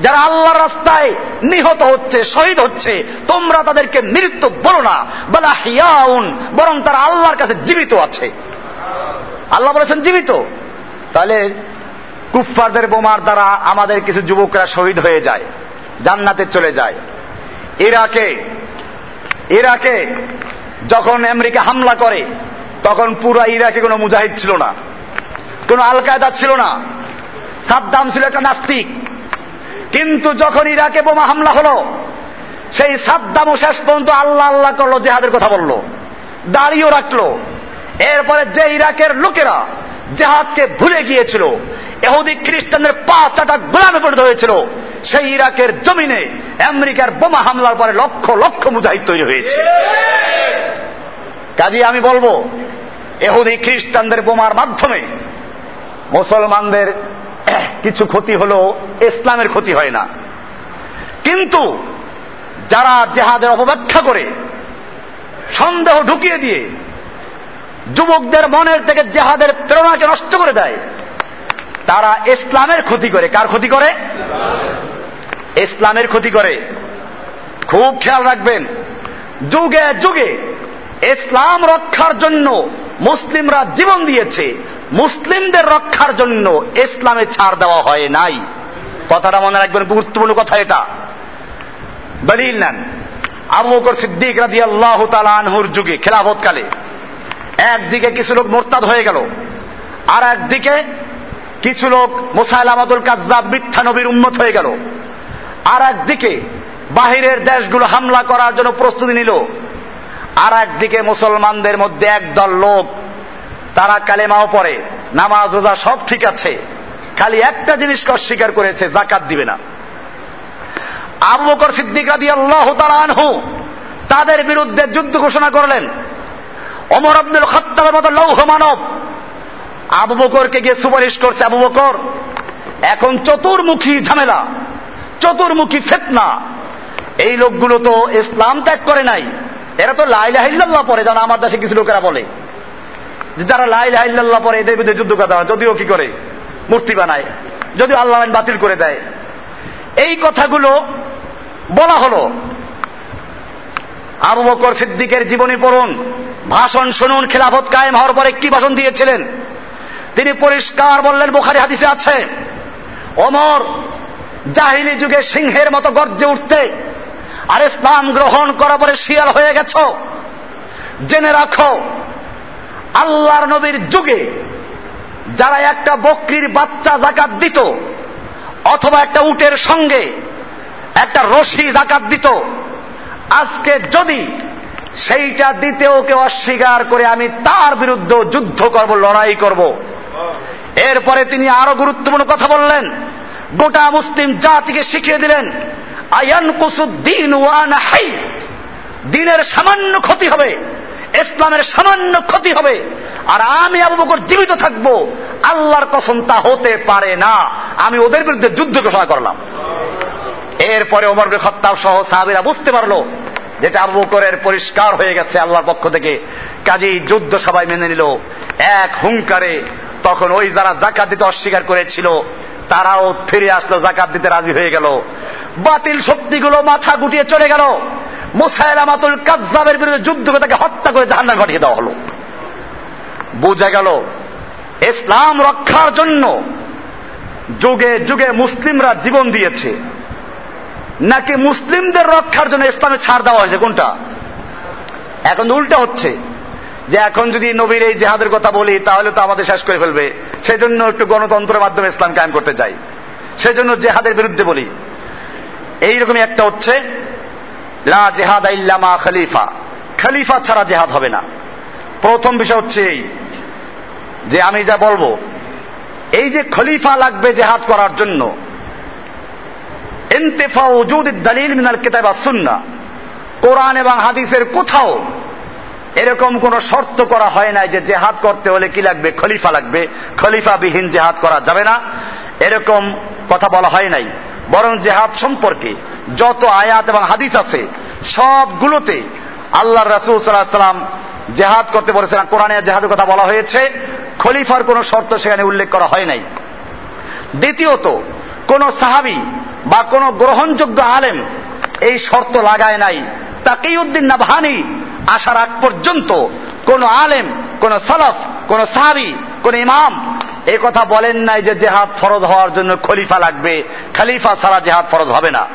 যারা আল্লাহর রাস্তায় নিহত হচ্ছে, শহীদ হচ্ছে, তোমরা তাদেরকে মৃত্যু বলো না। বলা হিয়াউন, বরং তারা আল্লাহর কাছে জীবিত আছে। আল্লাহ বলেছেন জীবিত। তাহলে কুফফারদের বোমার দ্বারা আমাদের কিছু যুবকরা শহীদ হয়ে যায়, জান্নাতে চলে যায়। ইরাকে ইরাকে যখন আমেরিকা হামলা করে, তখন পুরো ইরাকে কোনো মুজাহিদ ছিল না, কোন আল কায়দা ছিল না। সাদ্দাম ছিল একটা নাস্তিক। কিন্তু যখন ইরাকে বোমা হামলা হলো, সেই সাদ্দামও শেষ পর্যন্ত আল্লাহ আল্লাহ করল, জেহাদের কথা বলল দাঁড়িয়েও রাখল। এরপরে যে ইরাকের লোকেরা জেহাদকে ভুলে গিয়েছিল, এহুদি খ্রিস্টানদের পা চাটা গোলামে পরিণত হয়েছিল, সেই ইরাকের জমিনে আমেরিকার বোমা হামলার পরে লক্ষ লক্ষ মুজাহিদ তৈরি হয়েছে। কাজী আমি বলব, এহুদি খ্রিস্টানদের বোমার মাধ্যমে মুসলমানদের কিছু ক্ষতি হলো ইসলামের ক্ষতি হয় না। কিন্তু যারা জেহাদের অপব্যাখ্যা করে, সন্দেহ ঢুকিয়ে দিয়ে যুবকদের মনের থেকে জেহাদের প্রেরণাকে নষ্ট করে দেয়, তারা ইসলামের ক্ষতি করে। কার ক্ষতি করে? ইসলামের ক্ষতি করে। খুব খেয়াল রাখবেন, যুগে যুগে ইসলাম রক্ষার জন্য মুসলিমরা জীবন দিয়েছে। মুসলিমদের রক্ষার জন্য ইসলামে ছাড় দেওয়া হয় নাই। কথাটা মনে রাখবেন, গুরুত্বপূর্ণ কথা এটা। দলিল নেন। আবু বকর সিদ্দিক রাজি আল্লাহ আনহুর যুগে, খেলাফতকালে, একদিকে কিছু লোক মোরতাদ হয়ে গেল, আর একদিকে কিছু লোক মোসাইল আমাদুল কাজাব মিথ্যা নবীর উন্মত হয়ে গেল, আর একদিকে বাহিরের দেশগুলো হামলা করার জন্য প্রস্তুতি নিল, আর একদিকে মুসলমানদের মধ্যে একদল লোক তারা কালেমাও পড়ে, নামাজ, রোজা, সব ঠিক আছে। খালি একটা জিনিসকে অস্বীকার করেছে জাকাত দিবে না। আবু বকর সিদ্দিক রাদি আল্লাহ আনহু তাদের বিরুদ্ধে যুদ্ধ ঘোষণা করলেন। অমর আব্দুল খত্তাবের মতো লৌহ মানব। আবু বকরকে গিয়ে সুপারিশ করছে আবু বকর, এখন চতুর্মুখী ঝামেলা, চতুর্মুখী ফেতনা। এই লোকগুলো তো ইসলাম ত্যাগ করে নাই, এরা তো লাইলাহিল্লাহ পরে যেন আমার দেশে কিছু লোকেরা বলে। যে যারা লাইলাহিল্লাহ পরে এদের বিরুদ্ধে যুদ্ধ কথা যদিও কি করে? মূর্তি বানায়। যদিও আল্লাহ বাতিল করে দেয়। এই কথাগুলো বলা হলো। আবু বকর সিদ্দিকের জীবনী পড়ুন, ভাষণ শুনুন, খেলাফত কায়েম হওয়ার পরে কি ভাষণ দিয়েছিলেন? তিনি পরিষ্কার বললেন, বোখারি হাদিসে আছে অমর জাহিলি যুগে সিংহের মতো গর্জে উঠতে আর ইসলাম গ্রহণ করার পরে শিয়াল হয়ে গেছ। জেনে রাখো আল্লাহর নবীর যুগে যারা একটা বকরির বাচ্চা জাকাত দিত, অথবা একটা উটের সঙ্গে একটা রশি জাকাত দিত, আজকে যদি সেইটা দিতেও কেউ অস্বীকার করে আমি তার বিরুদ্ধে যুদ্ধ করব, লড়াই করব। এরপরে তিনি আরও গুরুত্বপূর্ণ কথা বললেন, গোটা মুসলিম জাতিকে শিখিয়ে দিলেন আয়ান কুসুদ্দিন ওয়ান হাই দিনের সামান্য ক্ষতি হবে। ইসলামের সামান্য ক্ষতি হবে। আর আমি আবু বকর জীবিত থাকব। আল্লাহর কসম তা হতে পারে না। আমি ওদের বিরুদ্ধে যুদ্ধ ঘোষণা করলাম। এরপরে ওমর খত্তাব সহ সাহাবিরা বুঝতে পারল যেটা আবু বকরের পরিষ্কার হয়ে গেছে আল্লাহর পক্ষ থেকে। কাজেই যুদ্ধ সবাই মেনে নিল। এক হুঙ্কারে তখন ওই যারা জাকাত দিতে অস্বীকার করেছিল, তারাও ফিরে আসলো জাকাত দিতে রাজি হয়ে গেল। বাতিল শক্তিগুলো মাথা গুটিয়ে চলে গেল। মুসাইলামাতুল কাজ্জাবের বিরুদ্ধে যুদ্ধ করে তাকে হত্যা করে জাহান্নামে ঘটিয়ে দেওয়া হলো। বোঝা গেল, ইসলাম রক্ষার জন্য যুগে যুগে মুসলিমরা জীবন দিয়েছে। নাকি মুসলিমদের রক্ষার জন্য ইসলামে ছাড় দেওয়া হয়েছে? কোনটা? এখন উল্টা হচ্ছে যে এখন যদি নবীর এই জেহাদের কথা বলি, তাহলে তো আমাদের শেষ করে ফেলবে। সেই জন্য একটু গণতন্ত্রের মাধ্যমে ইসলাম কায়েম করতে চাই। সেই জন্য জেহাদের বিরুদ্ধে বলি। এইরকমই একটা হচ্ছে লা জেহাদ ইল্লামা খলিফা। খলিফা ছাড়া জেহাদ হবে না। প্রথম বিষয় হচ্ছে এই যে আমি যা বলব, এই যে খলিফা লাগবে জেহাদ করার জন্য, ইন্তেফা ওজুদ দলিল মিনাল কিতাব সুন্না। কোরআন এবং হাদিসের কোথাও এরকম কোন শর্ত করা হয় নাই যে জেহাদ করতে হলে কি লাগবে? খলিফা লাগবে। খলিফা বিহীন জেহাদ করা যাবে না। এরকম কথা বলা হয় নাই। বরং জেহাদ সম্পর্কে যত আয়াত এবং হাদিস আছে, সবগুলোতে আল্লাহ রাসুল সাল্লাহ সাল্লাম জেহাদ করতে বলেছেন। কোরআনে জেহাদের কথা বলা হয়েছে, খলিফার কোন শর্ত সেখানে উল্লেখ করা হয় নাই। দ্বিতীয়ত, কোন সাহাবি বা কোন গ্রহণযোগ্য আলেম এই শর্ত লাগায় নাই। তাকিউদ্দিন নাভানি আসার আগ পর্যন্ত কোন আলেম, কোন সালাফ, কোন সাহাবি, কোন ইমাম এই কথা বলেন নাই যে জেহাদ ফরজ হওয়ার জন্য খলিফা লাগবে। খালিফা ছাড়া জেহাদ ফরজ হবে না।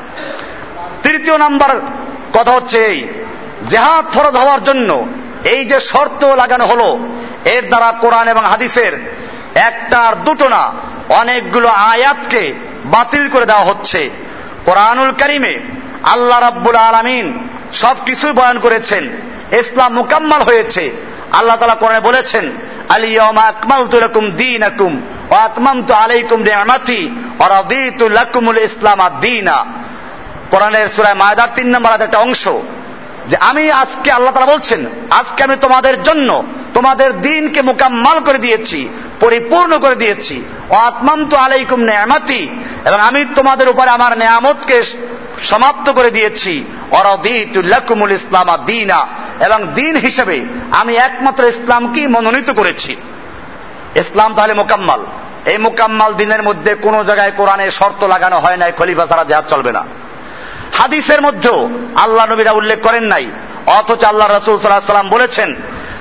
তৃতীয় নাম্বার কথা হচ্ছে এই। জেহাদ ফরজ হওয়ার জন্য এই যে শর্ত লাগানো হলো, এর দ্বারা কোরআন এবং হাদিসের একটা আর দুটো না, অনেকগুলো আয়াতকে বাতিল করে দেওয়া হচ্ছে। কোরআনুল করিমে আল্লাহ রাব্বুল আলমিন সব কিছুই বয়ান করেছেন। ইসলাম মুকাম্মাল হয়েছে। আল্লাহ তালা কোরআনে বলেছেন আলাইকুম ইসলাম নম্বর একটা অংশ, যে আমি আজকে আল্লাহ তারা বলছেন, আজকে আমি তোমাদের জন্য তোমাদের দিনকে মোকাম্মাল করে দিয়েছি, পরিপূর্ণ করে দিয়েছি। ও আত্মাম তো আলাইকুম নেয়ামাতি, এবং আমি তোমাদের উপরে আমার নেয়ামতকে সমাপ্ত করে দিয়েছি। অরদিতুল্লাকুমুল ইসলাম দিনা। এবং দিন হিসেবে আমি একমাত্র ইসলামকেই মনোনীত করেছি। ইসলাম তাহলে মোকাম্মাল। এই মোকাম্মাল দিনের মধ্যে কোন জায়গায় কোরআনে শর্ত লাগানো হয় নাই, খলিফা ছাড়া জেহাদ চলবে না। হাদিসের মধ্যেও আল্লাহ নবীরা উল্লেখ করেন নাই। অথচ আল্লাহ রসুল সাল্লাহ সাল্লাম বলেছেন,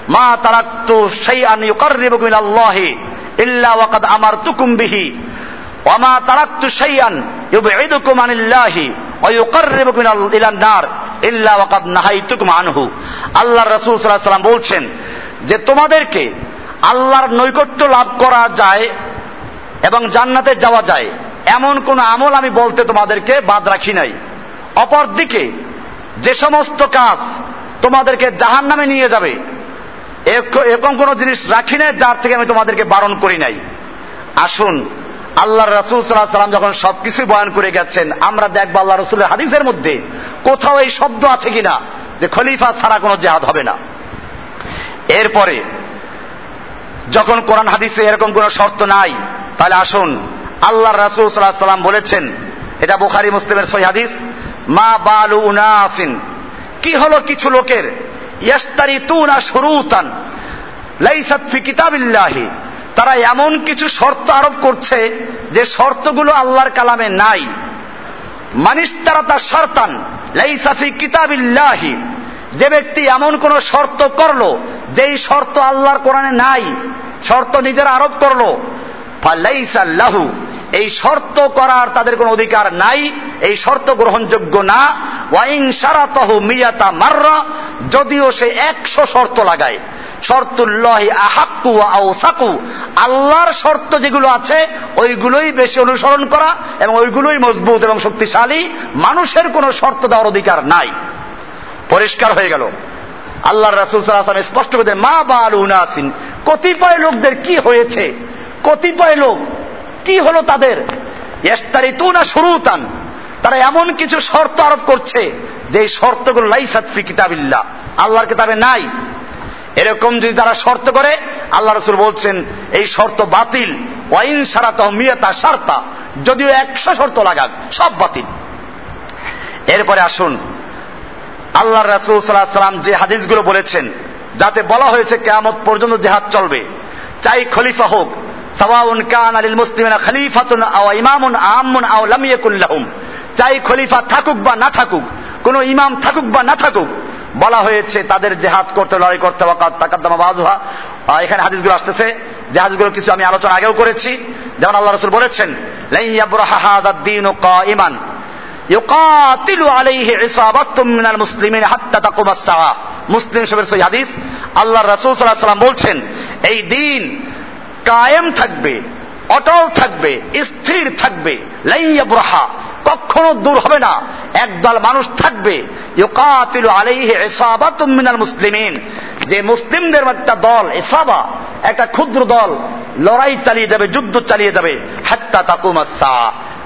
মা তারাক্তু সেই আন ইউকাররিবুকুম ইলাল্লাহি ইল্লা ওয়াকাদ আমারতুকুম বিহি। ওয়ামা তারাক্তু শাইআন ইউবঈদুকুম আনিল্লাহি। আল্লাহর রাসূল সাল্লাম বলছেন যে তোমাদেরকে আল্লাহর নৈকট্য লাভ করা যায় এবং জান্নাতে যাওয়া যায়। এমন কোন আমল আমি বলতে তোমাদেরকে বাদ রাখি নাই। অপরদিকে যে সমস্ত কাজ তোমাদেরকে জাহান নামে নিয়ে যাবে, এরকম কোন জিনিস রাখি নাই যার থেকে আমি তোমাদেরকে বারণ করি নাই। আসুন আল্লাহ রাসুল সাল্লাম যখন সবকিছু বয়ান করে গেছেন, আমরা দেখব আল্লাহ রসুলের হাদিসের মধ্যে কোথাও এই শব্দ আছে কিনা যে খলিফা ছাড়া কোনো জেহাদ হবে না। এরপরে যখন কোরআন হাদিসে এরকম কোন শর্ত নাই, তাহলে আসুন আল্লাহ রাসুল সাল্লাহ সাল্লাম বলেছেন, এটা বুখারি, মুসলিমের সই হাদিস, মা বালু উনাসিন, কি হলো কিছু লোকের? ইয়াস্তারি তুনা শুরুতান, লাইসাত ফি কিতাবিল্লাহি। তারা এমন কিছু শর্ত আরোপ করছে যে শর্তগুলো আল্লাহর কালামে নাই। মানিস তারা তার শর্তান লাইসাফি কিতাবিল্লাহি। যে ব্যক্তি এমন কোন শর্ত করল, যেই শর্ত আল্লাহর কোরআনে নাই, শর্ত নিজেরা আরোপ করল লাহু। এই শর্ত করার তাদের কোনো অধিকার নাই, এই শর্ত গ্রহণযোগ্য না। ওয়াইং সারাতহু মিয়াতা মাররা, যদিও সে একশো শর্ত লাগায়। শর্তুল্লাহি আহাক্কু আও সাকু আল্লাহর শর্ত যেগুলো আছে, ওইগুলোই বেশি অনুসরণ করা এবং ওইগুলোই মজবুত এবং শক্তিশালী। মানুষের কোনো শর্ত দেওয়ার অধিকার নাই। পরিষ্কার হয়ে গেল। আল্লাহ রাসুল সাল্লাহ স্পষ্ট করে মা বা আলু উনাসিন কতিপয় লোকদের কি হয়েছে? কতিপয় লোক কি হলো তাদের? তু না শুরুতান। তারা এমন কিছু শর্ত আরোপ করছে যে শর্তগুলো লাইসাত ফি কিতাবিল্লাহ। আল্লাহর কিতাবে নাই। এরকম যদি তারা শর্ত করে, আল্লাহ রসুল বলছেন, এই শর্ত বাতিল। ওয়াইন সারা তহমিয়াতা সারতা যদিও একশো শর্ত লাগাক, সব বাতিল। এরপরে আসুন, আল্লাহ রাসুল সাল্লাহ সাল্লাম যে হাদিসগুলো বলেছেন, যাতে বলা হয়েছে কেয়ামত পর্যন্ত জেহাদ চলবে। চাই খলিফা হোক। সাওয়াউন কান আলিল মুসলিমিনা খলিফাতুন আও ইমামুন আম্মুন আও লাম ইয়াকুল চাই খলিফা থাকুক বা না থাকুক, কোন ইমাম থাকুক বা না থাকুক বলা হয়েছে তাদের জেহাদ করতে, লড়াই করতে বাজুহা এখানে হাদিসগুলো আসতেছে। যে হাদিসগুলো কিছু আমি আলোচনা আগেও করেছি। যেমন আল্লাহ রসুল বলেছেন ইমান মুসলিম হাদিস। আল্লাহর রাসূল সাল্লাল্লাহু বলছেন, এই দিন কায়েম থাকবে, অটল থাকবে, স্থির থাকবে। লাইয়াবরাহা কখনো দূর হবে না। একদল মানুষ থাকবে। মুসলিমিন। যে মুসলিমদের একটা দল, ইসাবা, একটা ক্ষুদ্র দল, লড়াই চালিয়ে যাবে, যুদ্ধ চালিয়ে যাবে। হাত্তা তাকুমাস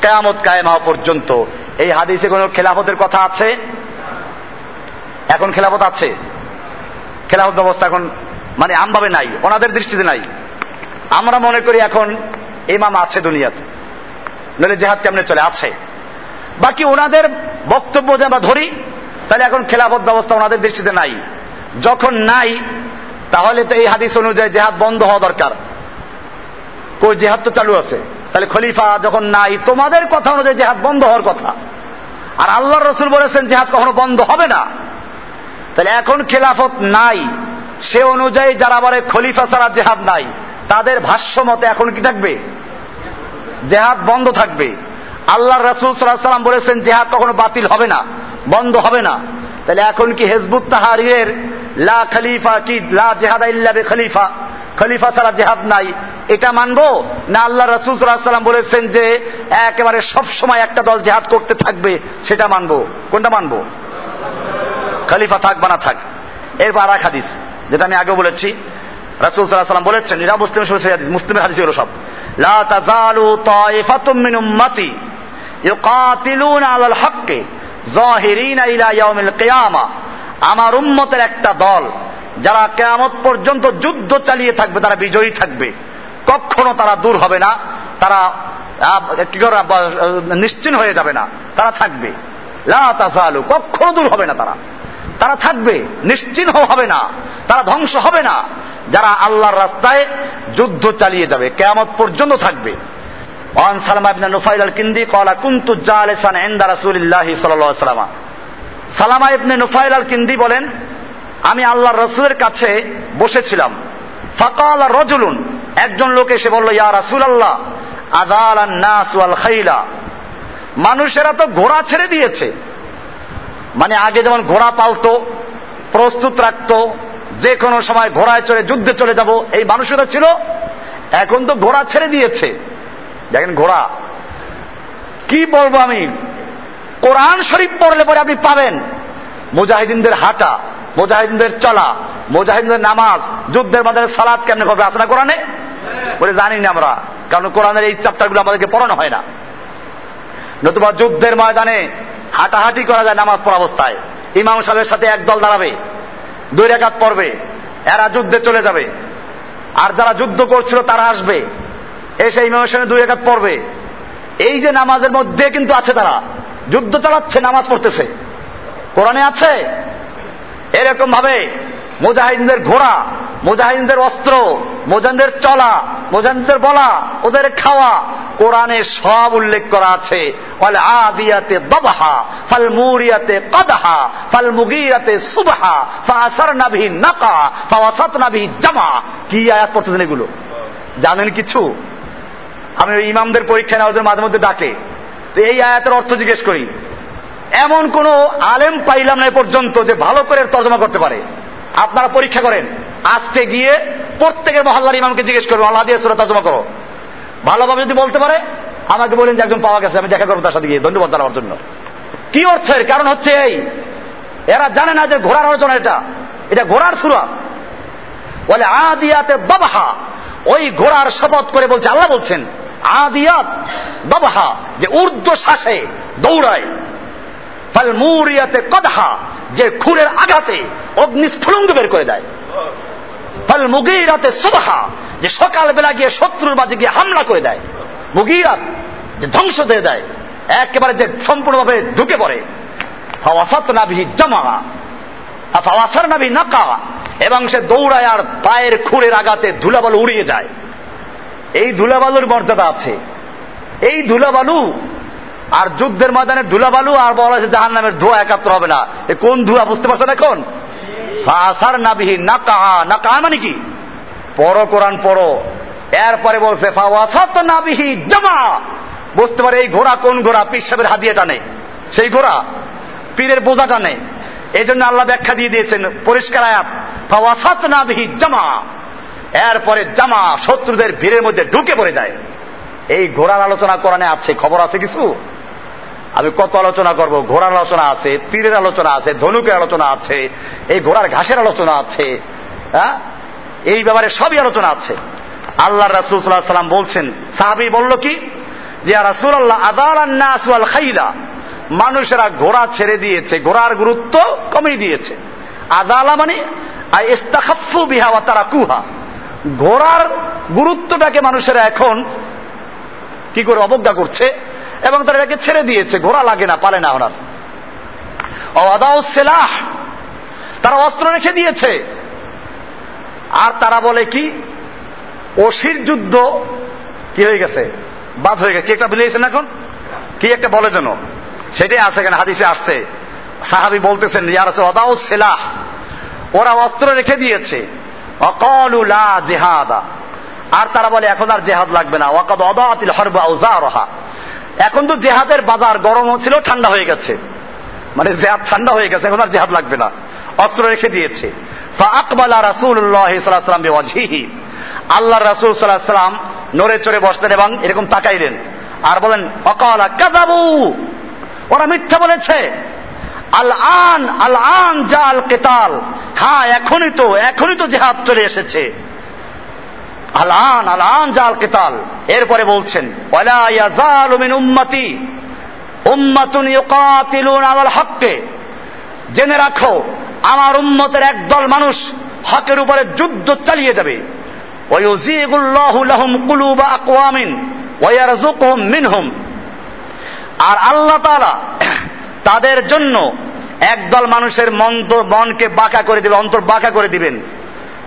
কেয়ামত কায়েম পর্যন্ত। এই হাদিসে কোন খেলাফতের কথা আছে? এখন খেলাফত আছে? খেলাফত ব্যবস্থা এখন মানে আমভাবে নাই, ওনাদের দৃষ্টিতে নাই। আমরা মনে করি এখন ইমাম আছে দুনিয়াতে। নইলে জেহাদ কেমনে চলে? আছে। বাকি ওনাদের বক্তব্য যে আমরা ধরি, তাহলে এখন খেলাফত ব্যবস্থা ওনাদের দৃষ্টিতে নাই। যখন নাই, তাহলে তো এই হাদিস অনুযায়ী জেহাদ বন্ধ হওয়া দরকার। কই জেহাদ তো চালু আছে। তাহলে খলিফা যখন নাই, তোমাদের কথা অনুযায়ী জেহাদ বন্ধ হওয়ার কথা। আর আল্লাহ রসুল বলেছেন জেহাদ কখনো বন্ধ হবে না। তাহলে এখন খেলাফত নাই। সে অনুযায়ী যারা বলে খলিফা ছাড়া জেহাদ নাই, তাদের ভাষ্য মতে এখন কি থাকবে? জেহাদ বন্ধ থাকবে। আল্লাহ রসুল সাল্লাহ সাল্লাম বলেছেন, জেহাদ কখনো বাতিল হবে না, বন্ধ হবে না। তাহলে এখন কি হেজবুত তাহারির লা খলিফা কি? লা জেহাদা ইল্লাবে খলিফা। খলিফা ছাড়া জেহাদ নাই। এটা মানবো? না আল্লাহ রসুল সাল্লাম বলেছেন যে, একেবারে সব সময় একটা দল জেহাদ করতে থাকবে, সেটা মানবো। কোনটা মানবো? খলিফা থাক বা না থাক। এরপর আর হাদিস, যেটা আমি আগেও বলেছি। রাসুল সাল্লাহ সাল্লাম বলেছেন এরা মুসলিম মুসলিমের হাদিস এগুলো সব। লা তাজালু তাইফাতুম মিন উম্মতি। আমার উম্মতের একটা দল, যারা কেয়ামত পর্যন্ত যুদ্ধ চালিয়ে থাকবে, তারা বিজয়ী থাকবে। কখনো তারা দূর হবে না, তারা কি করে নিশ্চিন হয়ে যাবে না, তারা থাকবে। কখনো দূর হবে না তারা। তারা থাকবে, নিশ্চিহ্ন হবে না, তারা ধ্বংস হবে না। যারা আল্লাহর রাস্তায় যুদ্ধ চালিয়ে যাবে, কেয়ামত পর্যন্ত থাকবে। ওয়ান সালামা ইবনে নুফাইল আল কিন্দি ক্বালা কুনতু জালিসান ইনদা রাসূলিল্লাহি সাল্লাল্লাহু আলাইহি ওয়াসাল্লাম সালামা ইবনে নুফাইল আল কিন্দি বলেন, আমি আল্লাহর রসুলের কাছে বসেছিলাম। ফাকাল রজুলুন একজন লোক এসে বলল, ইয়া রাসুল আল্লাহ আদাল নাস ওয়াল খাইলা। মানুষেরা তো ঘোড়া ছেড়ে দিয়েছে। মানে আগে যেমন ঘোড়া পালতো, প্রস্তুত রাখত, যে কোনো সময় ঘোড়ায় চড়ে যুদ্ধে চলে যাব, এই মানুষেরা ছিল, এখন তো ঘোড়া ছেড়ে দিয়েছে। দেখেন ঘোড়া। কি বলব আমি? কোরআন শরীফ পড়লে পরে আপনি পাবেন। মুজাহিদিনদের হাঁটা, মুজাহিদিনদের চলা, মুজাহিদিনদের নামাজ, যুদ্ধের মাঝে সালাদ কেমনে করবে? আসনা কোরআনে? বলে জানি না আমরা। কারণ কোরআনের এই চ্যাপ্টারগুলো আমাদেরকে পড়ানো হয় না। নতুবা যুদ্ধের ময়দানে হাঁটাহাঁটি করা যায় নামাজ পড়া অবস্থায়। ইমাম সাহেবের সাথে এক দল দাঁড়াবে, দুই রেখাত পড়বে, এরা যুদ্ধে চলে যাবে। আর যারা যুদ্ধ করছিল তারা আসবে। এসে ইমামের সঙ্গে দুই একাত পড়বে। এই যে নামাজের মধ্যে কিন্তু আছে তারা। যুদ্ধ চালাচ্ছে, নামাজ পড়তেছে। কোরআনে আছে? এরকম ভাবে মুজাহিদদের ঘোড়া, মুজাহিদদের অস্ত্র মোজানদের চলা, মুজাহিদদের বলা, ওদের খাওয়া। কোরআনে সব উল্লেখ করা আছে। ফলে আদিয়াতে দবহা, ফাল মুরিয়াতে কদহা, ফাল মুগিরাতে সুবহা ফাসার নাভি নাকা ফাওয়াসাত নাভি জামা। কি আয়াত পড়তেছেন এগুলো? জানেন কিছু? আমি ওই ইমামদের পরীক্ষা নেওয়ার মাঝে মধ্যে ডাকে। তো এই আয়াতের অর্থ জিজ্ঞেস করি। এমন কোন আলেম পাইলাম না পর্যন্ত যে ভালো করে তর্জমা করতে পারে। আপনারা পরীক্ষা করেন। আজকে গিয়ে প্রত্যেকের মহল্লার ইমামকে জিজ্ঞেস করব, আল্লাহ দিয়ে সুরা তর্জমা করো। ভালোভাবে যদি বলতে পারে, আমাকে বলেন যে একজন পাওয়া গেছে, আমি দেখা করব তার সাথে গিয়ে। ধন্যবাদ জানাবার জন্য। কি অর্থের কারণ হচ্ছে এই, এরা জানে না যে ঘোড়ার আলোচনা এটা। এটা ঘোড়ার সুরা। বলে, আদিয়াতে বাবাহা। ওই ঘোড়ার শপথ করে বলছে, আল্লাহ বলছেন আদিয়াত বাবাহা যে ঊর্ধ্ব শ্বাসে দৌড়ায়। ফাল মুরিয়াতে কদহা, যে খুরের আঘাতে অগ্নিস্ফুলঙ্গ বের করে দেয়। ফাল মুগিরাতে সুবাহা, যে সকালবেলা গিয়ে শত্রুর মাঝে গিয়ে হামলা করে দেয়। মুগিরাত, যে ধ্বংস দিয়ে দেয়। একেবারে যে সম্পূর্ণভাবে ঢুকে পড়ে। ফাওয়াসাত নাভি জামা। ফাওয়াসার নাভি নাকা। এবং সে দৌড়ায় আর পায়ের খুরের আঘাতে ধুলাবল উড়িয়ে যায়। এই ধুলাবালুর মর্যাদা আছে। এই ধুলাবালু আর যুদ্ধের ময়দানে ধুলাবালু আর বলা হয়েছে জাহান নামের ধোয়া একাত্র হবে না। এ কোন ধোয়া বুঝতে পারছেন এখন? আসার নাবিহীন না কাহা না কাহা মানে কি? পড়ো কোরআন, পড়ো। এরপরে বলছে ফাওয়াসাত নাবিহি জামা। বুঝতে পারে এই ঘোড়া কোন ঘোড়া? পিসাবের হাদিয়াটা নেই। সেই ঘোড়া? পীরের বোঝাটা নেই। এই জন্য আল্লাহ ব্যাখ্যা দিয়ে দিয়েছেন, পরিষ্কার আয়াত ফাওয়াসাত নাবিহি জামা। এরপরে জামা শত্রুদের ভিড়ের মধ্যে ঢুকে পড়ে যায়। এই ঘোড়ার আলোচনা কোরআনে আছে, খবর আছে কিছু? আমি কত আলোচনা করব? ঘোড়ার আলোচনা আছে পীরের আলোচনা আছে, ধনুকের আলোচনা আছে, এই ঘোড়ার ঘাসের আলোচনা আছে হ্যাঁ? এই ব্যাপারে সবই আলোচনা আছে। আল্লাহ রাসুল সাল্লাহ সাল্লাম বলছেন, সাহাবি বলল কি? যে রাসুল আল্লাহ আদাল আল খাইলা? মানুষেরা ঘোড়া ছেড়ে দিয়েছে, ঘোড়ার গুরুত্ব কমিয়ে দিয়েছে। আদালা মানে ইস্তাখাফু বিহা তারা কুহা ঘোড়ার গুরুত্বটাকে মানুষেরা এখন কি করে অবজ্ঞা করছে এবং তারা এটাকে ছেড়ে দিয়েছে, ঘোড়া লাগে না পালে না ওনার। অদাও সেলাহ, তারা অস্ত্র রেখে দিয়েছে। আর তারা বলে কি অসির যুদ্ধ কি হয়ে গেছে? বাদ হয়ে গেছে। একটা বিলিয়েছেন এখন? কি একটা বলে যেন? সেটাই আছে এখানে, হাদিসে আসছে। সাহাবি বলতেছেন ইয়ার অদাও সেলাহ। ওরা অস্ত্র রেখে দিয়েছে। জেহাদা। আর তারা বলে, এখন আর জেহাদ লাগবে না। ওয়াকাদ অদাতিল হরবা এখন তো জেহাদের বাজার গরম ছিল, ঠান্ডা হয়ে গেছে। মানে জেহাদ ঠান্ডা হয়ে গেছে, এখন আর জেহাদ লাগবে না। অস্ত্র রেখে দিয়েছে। আকবালা রাসুল্লাহ সাল্লাম ওয়াজহিহি আল্লাহ রাসুল সাল্লাহ সাল্লাম নড়ে চড়ে বসলেন এবং এরকম তাকাইলেন। আর বলেন, অকালা কাজাবু ওরা মিথ্যা বলেছে। আল আন আল আন জাল কেতাল হ্যাঁ এখনই তো এখনই তো জেহাদ চলে এসেছে। আলান আলান জাল কেতাল এরপরে বলছেন, ওয়ালা ইয়াজালু মিন উম্মতি, উম্মাতুন ইউকাতিলুন আলাল হককে। জেনে রাখো, আমার উম্মতের একদল মানুষ হকের উপরে যুদ্ধ চালিয়ে যাবে। আর আল্লাহ তাআলা তাদের জন্য একদল মানুষের মন মনকে বাঁকা করে দিবে অন্তর বাঁকা করে দিবেন।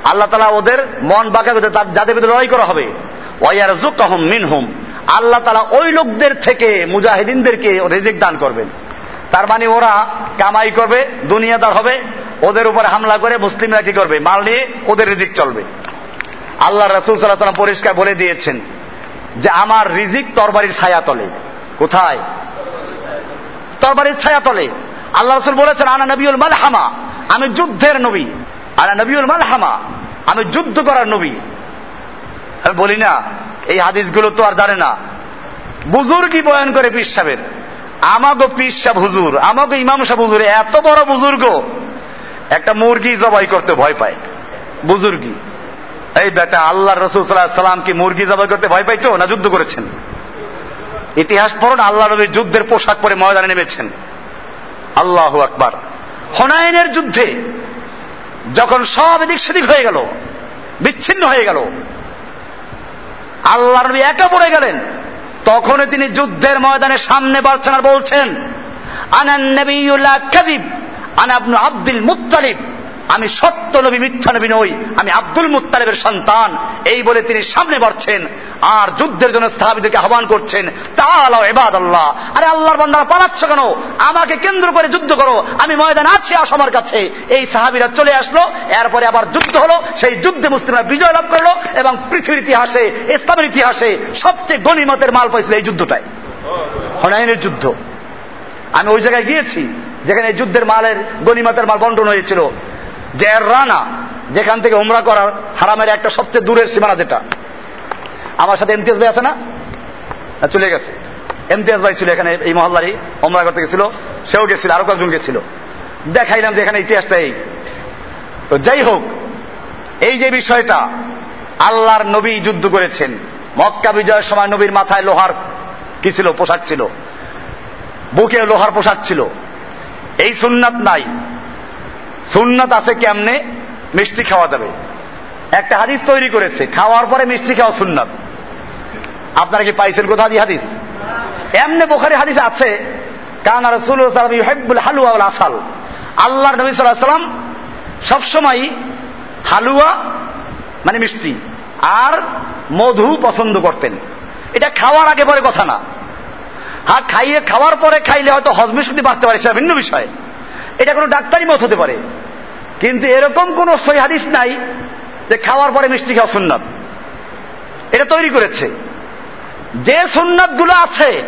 আল্লাহ তালা ওদের মন বাঁকা করতে যাদের ভিতরে লড়াই করা হবে। ওয়ার জুকাহম মিনহুম। আল্লাহ তালা ওই লোকদের থেকে মুজাহিদিনদেরকে রেজিক দান করবেন। তার মানে ওরা কামাই করবে, দুনিয়াদার হবে, ওদের উপরে হামলা করে মুসলিমরা কি করবে? মাল নিয়ে ওদের রিজিক চলবে। আল্লাহ রসুল সাল্লাহ সাল্লাম পরিষ্কার বলে দিয়েছেন যে, আমার রিজিক তরবারির ছায়া তলে। কোথায়? তরবারির ছায়া তলে। আল্লাহ রসুল বলেছেন, আনা নবীল মালহামা আমি যুদ্ধের নবী। আনা নবীল মালহামা আমি যুদ্ধ করার নবী। আমি বলি না, এই হাদিসগুলো তো আর জানে না। বুজুর্গই বয়ান করে পীর সাহেবের? আমাগো পীর সাহ হুজুর, আমাগো ইমাম সাহ হুজুর, এত বড় বুজুর্গ। একটা মুরগি জবাই করতে ভয় পায়। বুজুর্গি, এই বেটা আল্লাহ রসুল সাল্লাহ সাল্লাম কি মুরগি জবাই করতে ভয় পাইতো না যুদ্ধ করেছেন? ইতিহাস পড়ুন, আল্লাহ নবীর যুদ্ধের পোশাক পরে ময়দানে নেমেছেন। আল্লাহ আকবার। হনায়নের যুদ্ধে যখন সব এদিক সেদিক হয়ে গেল, বিচ্ছিন্ন হয়ে গেল, আল্লাহ নবী একা পড়ে গেলেন। তখন তিনি যুদ্ধের ময়দানে সামনে বাড়ছেন আর বলছেন, আনান কাদিব আনাবনু আব্দুল মুত্তালিব। আমি সত্য নবী, মিথ্যা নবী নই, আমি আব্দুল মুত্তালিবের সন্তান। এই বলে তিনি সামনে বাড়ছেন আর যুদ্ধের জন্য সাহাবিদেরকে আহ্বান করছেন তাহলে এবাদ আল্লাহ আরে আল্লাহর বান্দারা পালাচ্ছ কেন? আমাকে কেন্দ্র করে যুদ্ধ করো। আমি ময়দান আছি আমার কাছে। এই সাহাবিরা চলে আসলো, এরপরে আবার যুদ্ধ হলো। সেই যুদ্ধে মুসলিমরা বিজয় লাভ করল এবং পৃথিবীর ইতিহাসে, ইসলামের ইতিহাসে সবচেয়ে গণিমতের মাল পাইছিল এই যুদ্ধটায় হনাইনের যুদ্ধ। আমি ওই জায়গায় গিয়েছি, যেখানে এই যুদ্ধের মালের, গণিমতের মাল বন্টন হয়েছিল। যে রানা, যেখান থেকে উমরা করার হারামের একটা সবচেয়ে দূরের সীমানা যেটা। আমার সাথে এমতিয়াজ ভাই আছে না? চলে গেছে। এমতিয়াজ ভাই ছিল এখানে, এই মহল্লারই ওমরা করতে গেছিল, সেও গেছিল, আরও কয়েকজন গেছিল। দেখাইলাম যে এখানে ইতিহাসটা এই। তো যাই হোক, এই যে বিষয়টা, আল্লাহর নবী যুদ্ধ করেছেন। মক্কা বিজয়ের সময় নবীর মাথায় লোহার কি ছিল? পোশাক ছিল। বুকে লোহার পোশাক ছিল। এই সুন্নাত নাই। সুন্নাত আছে কেমনে? মিষ্টি খাওয়া যাবে। একটা হাদিস তৈরি করেছে, খাওয়ার পরে মিষ্টি খাওয়া সুন্নাত। আপনারা কি পাইছেন কোথা দিয়ে হাদিস? এমনি বোখারি হাদিস আছে, কানা রসুল হালুয়া আসাল। আল্লাহ নবী সাল্লাম সবসময় হালুয়া মানে মিষ্টি, আর মধু পছন্দ করতেন। এটা খাওয়ার আগে পরে কথা না। হ্যাঁ খাইয়ে, খাওয়ার পরে খাইলে হয়তো হজমের শক্তি বাড়তে পারে, সেটা ভিন্ন বিষয়। এটা কোনো ডাক্তারি মত হতে পারে। কিন্তু এরকম কোন সই হাদিস নাই যে খাওয়ার পরে মিষ্টি খাওয়া সুন্নত। এটা তৈরি করেছে। যে সুন্নতগুলো আছে,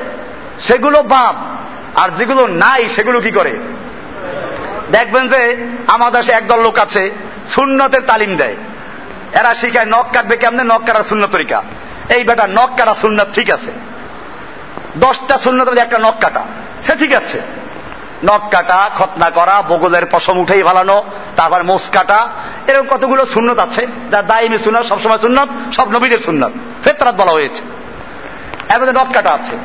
সেগুলো বাপ আর যেগুলো নাই, সেগুলো কি করে? দেখবেন যে আমাদের দেশে একদল লোক আছে, সুন্নতের তালিম দেয়। এরা শিখায় নখ কাটবে কেমনে? নখ কাটার শূন্য তরিকা। এই বেটা নখ কাটা সুন্নত ঠিক আছে। দশটা শূন্য একটা নখ কাটা। সে ঠিক আছে। নখ কাটা, খতনা করা, বগলের পশম উঠেই ভালানো তারপর মোস কাটা, এরকম কতগুলো সুন্নত আছে যা দায়মি সুন্নত, সবসময় সুন্নত, সব নবীদের সুন্নত। ফেতরাত বলা হয়েছে। মধ্যে নখ কাটা আছে।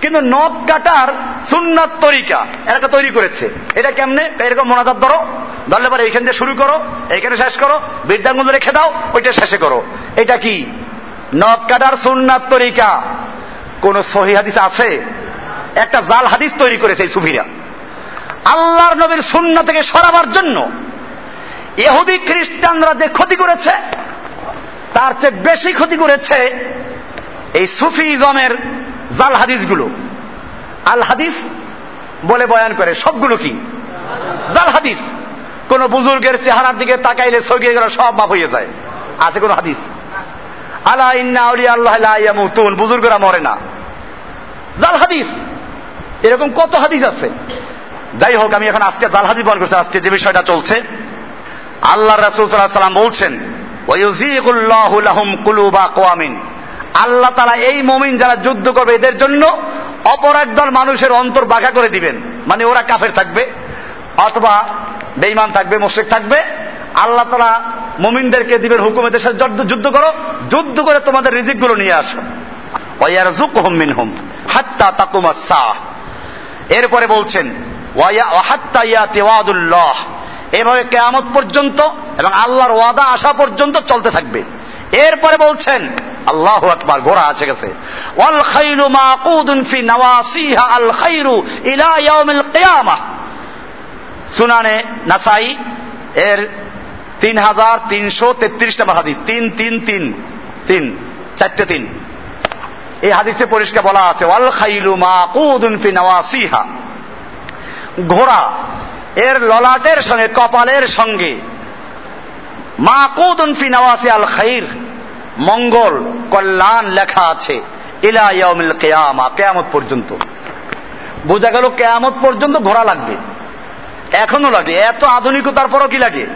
কিন্তু নখ কাটার সুন্নত তরিকা এরা তৈরি করেছে। এটা কেমনে? এরকম মোনাজাত ধরো, ধরলে পরে এইখান দিয়ে শুরু করো, এইখানে শেষ করো, বৃদ্ধাঙ্গুল রেখে দাও, ওইটা শেষে করো। এটা কি? নখ কাটার সুন্নাত তরিকা। কোন সহি হাদিস আছে? একটা জাল হাদিস তৈরি করেছে এই সুফিরা। আল্লাহর নবীর শূন্য থেকে সরাবার জন্য এহুদি খ্রিস্টানরা যে ক্ষতি করেছে, তার চেয়ে বেশি ক্ষতি করেছে এই সুফিজমের জাল হাদিসগুলো। আল হাদিস বলে বয়ান করে, সবগুলো কি? জাল হাদিস। কোন বুজুর্গের চেহারার দিকে তাকাইলে সগিয়ে গেলে সব মাপ হয়ে যায়। আছে কোন হাদিস? আলা ইন্না আল্লাহ বুজুর্গরা মরে না। জাল হাদিস। এরকম কত হাদিস আছে? যাই হোক, আমি এখন আজকে জাল হাদিস বল করছি, আজকে যে বিষয়টা চলছে। আল্লাহ রাসূল সাল্লাম বলছেন আল্লাহ তারা এই মমিন যারা যুদ্ধ করবে, এদের জন্য অপর একদল মানুষের অন্তর বাঁকা করে দিবেন। মানে ওরা কাফের থাকবে, অথবা বেইমান থাকবে মোশেক থাকবে। আল্লাহ তারা মমিনদেরকে দিবেন হুকুমের সাথে যুদ্ধ করো, যুদ্ধ করে তোমাদের রিজিকগুলো নিয়ে আসো। ওয়ার জুক হুম মিন হুম হাত্তা তাকুমা সাহ। এরপরে বলছেন এভাবে কেয়ামত পর্যন্ত এবং আল্লাহর ওয়াদা আসা পর্যন্ত চলতে থাকবে। এরপরে বলছেন, আল্লাহ আকবার, ঘোড়া আছে গেছে। ওয়াল খাইলু মাকুদুন ফি নওয়াসিহা, আল খাইরু ইলা ইয়াউমিল কিয়ামাহ। সুনানে নাসাই এর তিন হাজার তিনশো তেত্রিশ নম্বর হাদিস। তিন তিন তিন তিন, চারটে তিন। এই হাদিসে পরিষ্কার বলা আছে, ওয়াল খাইলু মাকুদুন ফি নওয়াসিহা। ঘোড়া, এর ললাটের সঙ্গে, কপালের সঙ্গে। মাকুদুন ফি নওয়াসি আল খাইর, মঙ্গল কল্যাণ লেখা আছে, ইলা কিয়ামা, কিয়ামত পর্যন্ত। বোঝা গেল কেয়ামত পর্যন্ত ঘোড়া লাগবে। এখনও লাগে, এত আধুনিকতার পরও কি লাগে?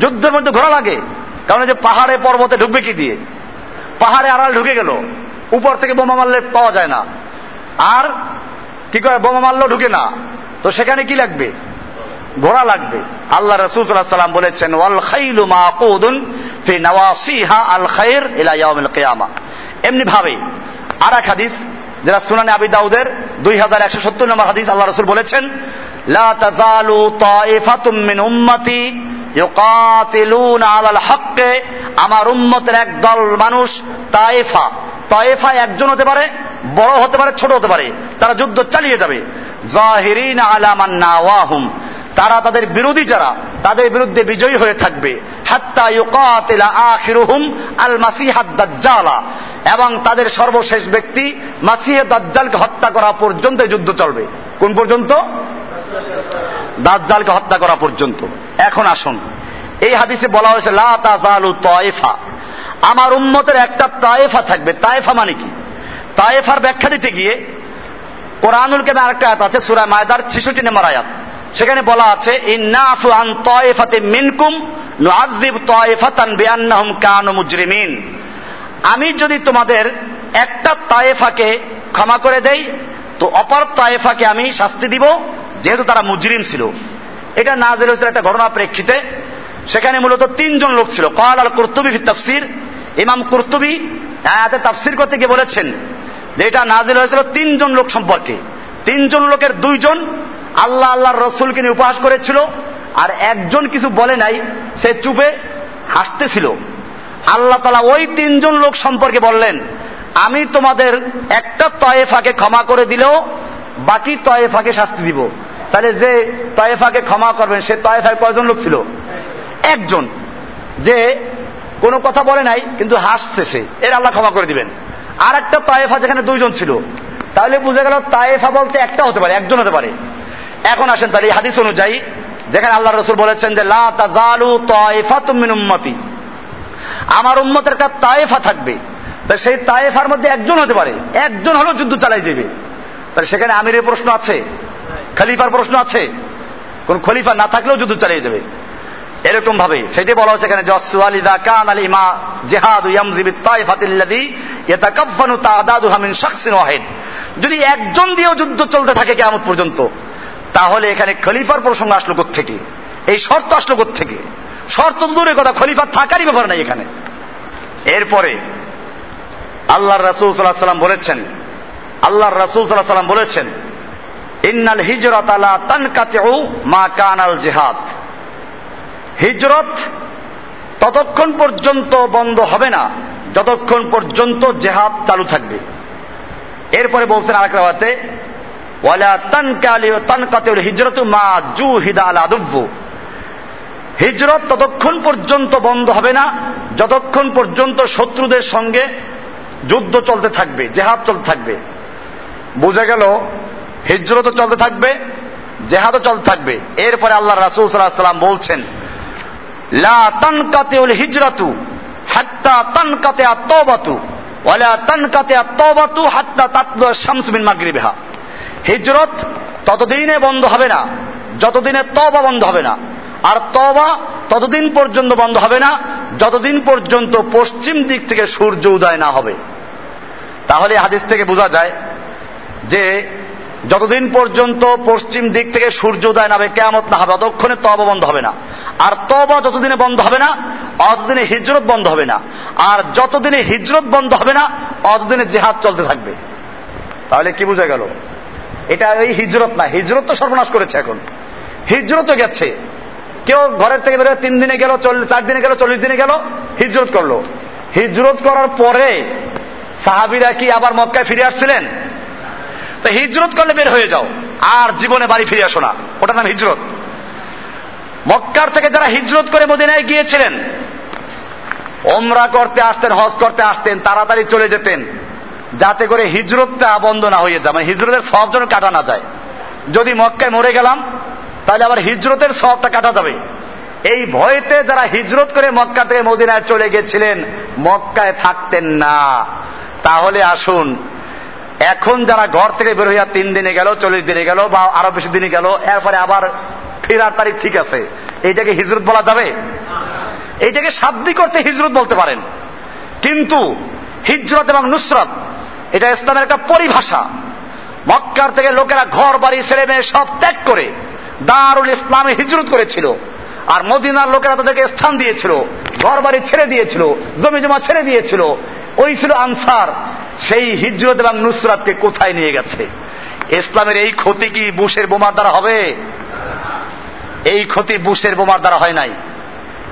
যুদ্ধের মধ্যে ঘোড়া লাগে। কারণ যে পাহাড়ে পর্বতে ঢুকবে কি দিয়ে? পাহাড়ে আড়াল ঢুকে গেল, উপর থেকে বোমা মারলে পাওয়া যায় না। আর কি করে বোমা মারলেও ঢুকে না। তো সেখানে কি লাগবে? ঘোড়া লাগবে। আল্লাহ রসুল সাল্লাম বলেছেন, ওয়াল এমনি ভাবে আর এক হাদিস, যেটা সুনানে আবি দাউদের, দুই হাজার একশো সত্তর নম্বর হাদিস আল্লাহ রসুল বলেছেন আমার উম্মতের এক দল মানুষ তাইফা। তাইফা একজন হতে পারে, বড় হতে পারে, ছোট হতে পারে। তারা যুদ্ধ চালিয়ে যাবে। জাহিরিন নাওয়াহুম। তারা তাদের বিরোধী যারা, তাদের বিরুদ্ধে বিজয়ী হয়ে থাকবে। আল এবং তাদের সর্বশেষ ব্যক্তি মাসিহে দাজ্জালকে হত্যা করা পর্যন্ত যুদ্ধ চলবে। কোন পর্যন্ত? দাজ্জালকে হত্যা করা পর্যন্ত। এখন আসুন। এই হাদিসে বলা হয়েছে, লা তায়েফা আমার উম্মতের একটা তায়েফা থাকবে। তায়েফা মানে কি? তায়েফার ব্যাখ্যা দিতে গিয়ে কোরআনুল কেমে আরেকটা আয়াত আছে? সুরা মায়দার ছেষট্টি নম্বর আয়াত। সেখানে বলা আছে মিনকুম তায়েফাতান আমি যদি তোমাদের একটা তায়েফাকে ক্ষমা করে দেই, তো অপর তায়েফাকে আমি শাস্তি দিব, যেহেতু তারা মুজরিম ছিল। এটা না দিল হয়েছিল একটা ঘটনা প্রেক্ষিতে। সেখানে মূলত তিনজন লোক ছিল। কয়াল আল কুর্তুবি তাফসির ইমাম কুর্তুবি আয়াতে তাফসির করতে গিয়ে বলেছেন যে এটা নাজিল হয়েছিল তিনজন লোক সম্পর্কে। তিনজন লোকের দুইজন আল্লাহ আল্লাহর রসুলকে নিয়ে উপহাস করেছিল, আর একজন কিছু বলে নাই, সে চুপে হাসতেছিল। আল্লাহ তালা ওই তিনজন লোক সম্পর্কে বললেন, আমি তোমাদের একটা তয়েফাকে ক্ষমা করে দিলেও বাকি তয়েফাকে শাস্তি দিব। তাহলে যে তয়েফাকে ক্ষমা করবেন, সে তয়েফায় কয়জন লোক ছিল? একজন। যে কোনো কথা বলে নাই, কিন্তু হাসছে সে। এর আল্লাহ ক্ষমা করে দিবেন। আর একটা তয়েফা যেখানে দুইজন ছিল। তাহলে বুঝে গেল তায়েফা বলতে একটা হতে পারে, একজন হতে পারে। এখন আসেন তাহলে এই হাদিস অনুযায়ী, যেখানে আল্লাহ রসুল বলেছেন যে, লা তাজালু তায়েফাতুম মিন উম্মতি। আমার উম্মতের একটা তায়েফা থাকবে। তা সেই তায়েফার মধ্যে একজন হতে পারে। একজন হলেও যুদ্ধ চালাই যাবে। তাহলে সেখানে আমিরের প্রশ্ন আছে, খলিফার প্রশ্ন আছে। কোন খলিফা না থাকলেও যুদ্ধ চালিয়ে যাবে। এরকম ভাবে সেটাই বলা হচ্ছে এখানে জসুয়ালিদা কান আল ইমা জেহাদু ইয়ামজিবি তাইফাতিল্লাযী ইয়াতাকাফফানু তাআদাদুহা মিন শাখসিন ওয়াহিদ। যদি একজন দিয়েও যুদ্ধ চলতে থাকে কিয়ামত পর্যন্ত, তাহলে এখানে খলিফার প্রসঙ্গ আসলো থেকে এই শর্ত আসলো থেকে শর্ত দূরের কথা খলিফা থাকারই ব্যাপার নাই এখানে। এরপরে আল্লাহ রাসূল আলাইহি সাল্লাম বলেছেন, আল্লাহর রাসূল আলাইহি সাল্লাম বলেছেন, ইন্নাল হিজরাত আলা তানকাতিউ মা কানাল জিহাদ। হিজরত ততক্ষণ পর্যন্ত বন্ধ হবে না। যতক্ষণ পর্যন্ত জেহাদ চালু থাকবে। এরপরে বলছেন আরেক হিজরতু মা জুহিদা আলা দুব্বু হিজরত ততক্ষণ পর্যন্ত বন্ধ হবে না। যতক্ষণ পর্যন্ত শত্রুদের সঙ্গে যুদ্ধ চলতে থাকবে, জেহাদ চলতে থাকবে। বোঝা গেল, হিজরতও চলতে থাকবে, জেহাদও চলতে থাকবে। এরপরে আল্লাহ রাসুল সাল্লাহ সাল্লাম বলছেন লা হাত্তা হাত্তা হিজরত ততদিনে বন্ধ হবে না, যতদিনে তবা বন্ধ হবে না। আর তবা ততদিন পর্যন্ত বন্ধ হবে না, যতদিন পর্যন্ত পশ্চিম দিক থেকে সূর্য উদয় না হবে। তাহলে হাদিস থেকে বোঝা যায় যে যতদিন পর্যন্ত পশ্চিম দিক থেকে সূর্য উদয় না হবে কেমত না হবে, ততক্ষণে তব বন্ধ হবে না। আর তবা যতদিনে বন্ধ হবে না, অতদিনে হিজরত বন্ধ হবে না। আর যতদিনে হিজরত বন্ধ হবে না, অতদিনে জেহাদ চলতে থাকবে। তাহলে কি বোঝা গেল? এটা এই হিজরত না, হিজরত তো সর্বনাশ করেছে এখন। হিজরত গেছে। কেউ ঘরের থেকে বেরোয় তিন দিনে গেল চার দিনে গেল, চল্লিশ দিনে গেল, হিজরত করল। হিজরত করার পরে সাহাবিরা কি আবার মক্কায় ফিরে আসছিলেন? তো হিজরত করলে বের হয়ে যাও। আর জীবনে বাড়ি ফিরে আসো না। ওটার নাম হিজরত। মক্কার থেকে যারা হিজরত করে মদিনায় গিয়েছিলেন, ওমরা করতে আসতেন, হজ করতে আসতেন, তাড়াতাড়ি চলে যেতেন। যাতে করে হিজরতটা বন্ধ না হয়ে যায়। মানে হিজরতের সব যেন কাটা না যায়। যদি মক্কায় মরে গেলাম, তাহলে আবার হিজরতের সবটা কাটা যাবে। এই ভয়েতে যারা হিজরত করে মক্কা থেকে মদিনায় চলে গেছিলেন, মক্কায় থাকতেন না। তাহলে আসুন এখন যারা ঘর থেকে বের হইয়া তিন দিনে গেল, চল্লিশ দিনে গেল বা আরও বেশি দিনে গেল, এরপরে আবার ফেরার তারিখ ঠিক আছে। এইটাকে হিজরত বলা যাবে? এইটাকে সাধ্য করতে হিজরত বলতে পারেন। কিন্তু হিজরত এবং নুসরত, এটা ইসলামের একটা পরিভাষা। মক্কার থেকে লোকেরা ঘর, বাড়ি, ছেলে মেয়ে সব ত্যাগ করে দারুল ইসলামে হিজরত করেছিল। আর মদিনার লোকেরা তাদেরকে স্থান দিয়েছিল, ঘর, বাড়ি ছেড়ে দিয়েছিল জমি জমা ছেড়ে দিয়েছিল। ওই ছিল আনসার। সেই হিজরত এবং নুসরাতকে কোথায় নিয়ে গেছে? ইসলামের এই ক্ষতি কি বুশের বোমার দ্বারা হবে? এই ক্ষতি বুশের বোমার দ্বারা হয় নাই।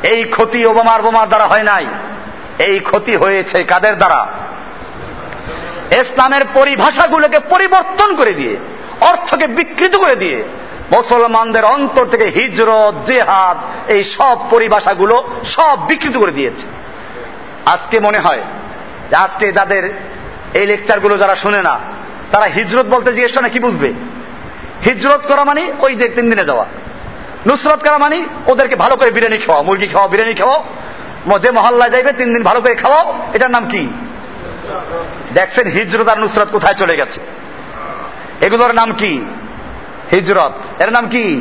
এই ক্ষতি ওবামার বোমার দ্বারা হয় নাই। এই ক্ষতি হয়েছে কাদের দ্বারা? ইসলামের পরিভাষাগুলোকে পরিবর্তন করে দিয়ে, অর্থকে বিকৃত করে দিয়ে, মুসলমানদের অন্তর থেকে হিজরত, জেহাদ, এই সব পরিভাষাগুলো সব বিকৃত করে দিয়েছে। আজকে মনে হয় আজকে যাদের এই লেকচারগুলো যারা শুনে না, তারা হিজরত বলতে জিজ্ঞেস না কি বুঝবে? হিজরত করা মানে ওই যে তিন দিনে যাওয়া। নুসরত করা মানে ওদেরকে ভালো করে বিরিয়ানি খাওয়া মুরগি খাওয়া বিরিয়ানি খাওয়াও। যে মহল্লায় যাইবে, তিন দিন ভালো করে খাওয়াও। এটার নাম কি? দেখছেন, হিজরত আর নুসরত কোথায় চলে গেছে? এগুলোর নাম কি? হিজরত। এর নাম কি?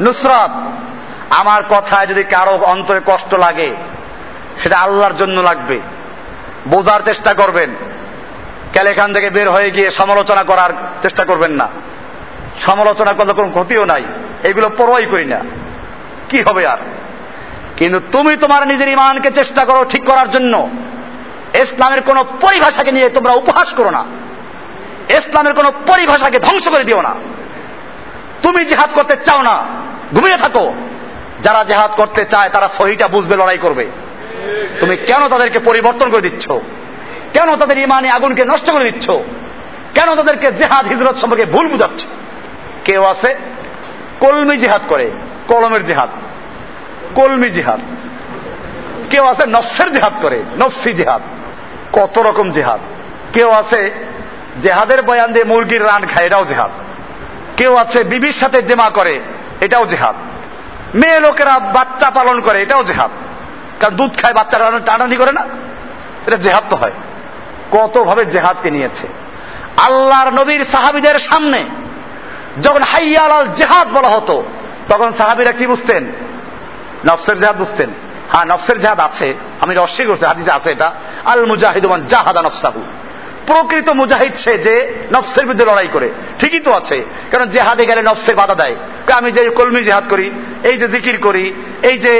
নুসরত। আমার কথায় যদি কারও অন্তরে কষ্ট লাগে, সেটা আল্লাহর জন্য লাগবে। বোঝার চেষ্টা করবেন। কেলে এখান থেকে বের হয়ে গিয়ে সমালোচনা করার চেষ্টা করবেন না। সমালোচনা করলে কোনো ক্ষতিও নাই। এগুলো পরোয়াই করি না। কি হবে আর? কিন্তু তুমি তোমার নিজের ইমানকে চেষ্টা করো ঠিক করার জন্য। ইসলামের কোন পরিভাষাকে নিয়ে তোমরা উপহাস করো না। ইসলামের কোন পরিভাষাকে ধ্বংস করে দিও না। তুমি জেহাদ করতে চাও না। ঘুমিয়ে থাকো। যারা জেহাদ করতে চায় তারা সহিটা বুঝবে, লড়াই করবে। তুমি কেন তাদেরকে পরিবর্তন করে দিচ্ছ? কেন তাদের ইমানে আগুনকে নষ্ট করে দিচ্ছ? কেন তাদেরকে জেহাদ, হিজরত সম্পর্কে ভুল বুঝাচ্ছ? কেউ আছে? কলমি জিহাদ করে, কলমের জেহাদ। কলমি জিহাদ। কেউ আছে? নফসের জেহাদ করে, নফসি জেহাদ। কত রকম জেহাদ। কেউ আছে? জেহাদের বয়ান দিয়ে মুরগির রান খায়, এটাও জেহাদ। কেউ আছে? বিবির সাথে জেমা করে, এটাও জেহাদ। মেয়ে লোকেরা বাচ্চা পালন করে, এটাও জেহাদ। কারণ দুধ খায় বাচ্চারা টানানি করে না। এটা জেহাদ তো হয়। কতভাবে জেহাদকে নিয়েছে। আল্লাহর নবীর সাহাবিদের সামনে যখন হাইয়াল আল জেহাদ বলা হতো, তখন সাহাবিরা কি বুঝতেন? নফসের জেহাদ বুঝতেন। হ্যাঁ নফসের জেহাদ আছে। আমি অস্বীকার করছি, হাদিসে আছে এটা। আল মুজাহিদুমান জাহাদা নফসাহু। প্রকৃত মুজাহিদ সে যে নফসের বিরুদ্ধে লড়াই করে। ঠিকই তো আছে। কারণ জেহাদে গেলে নফসে বাধা দেয়। আমি যে কলমি জেহাদ করি এই যে জিকির করি, এই যে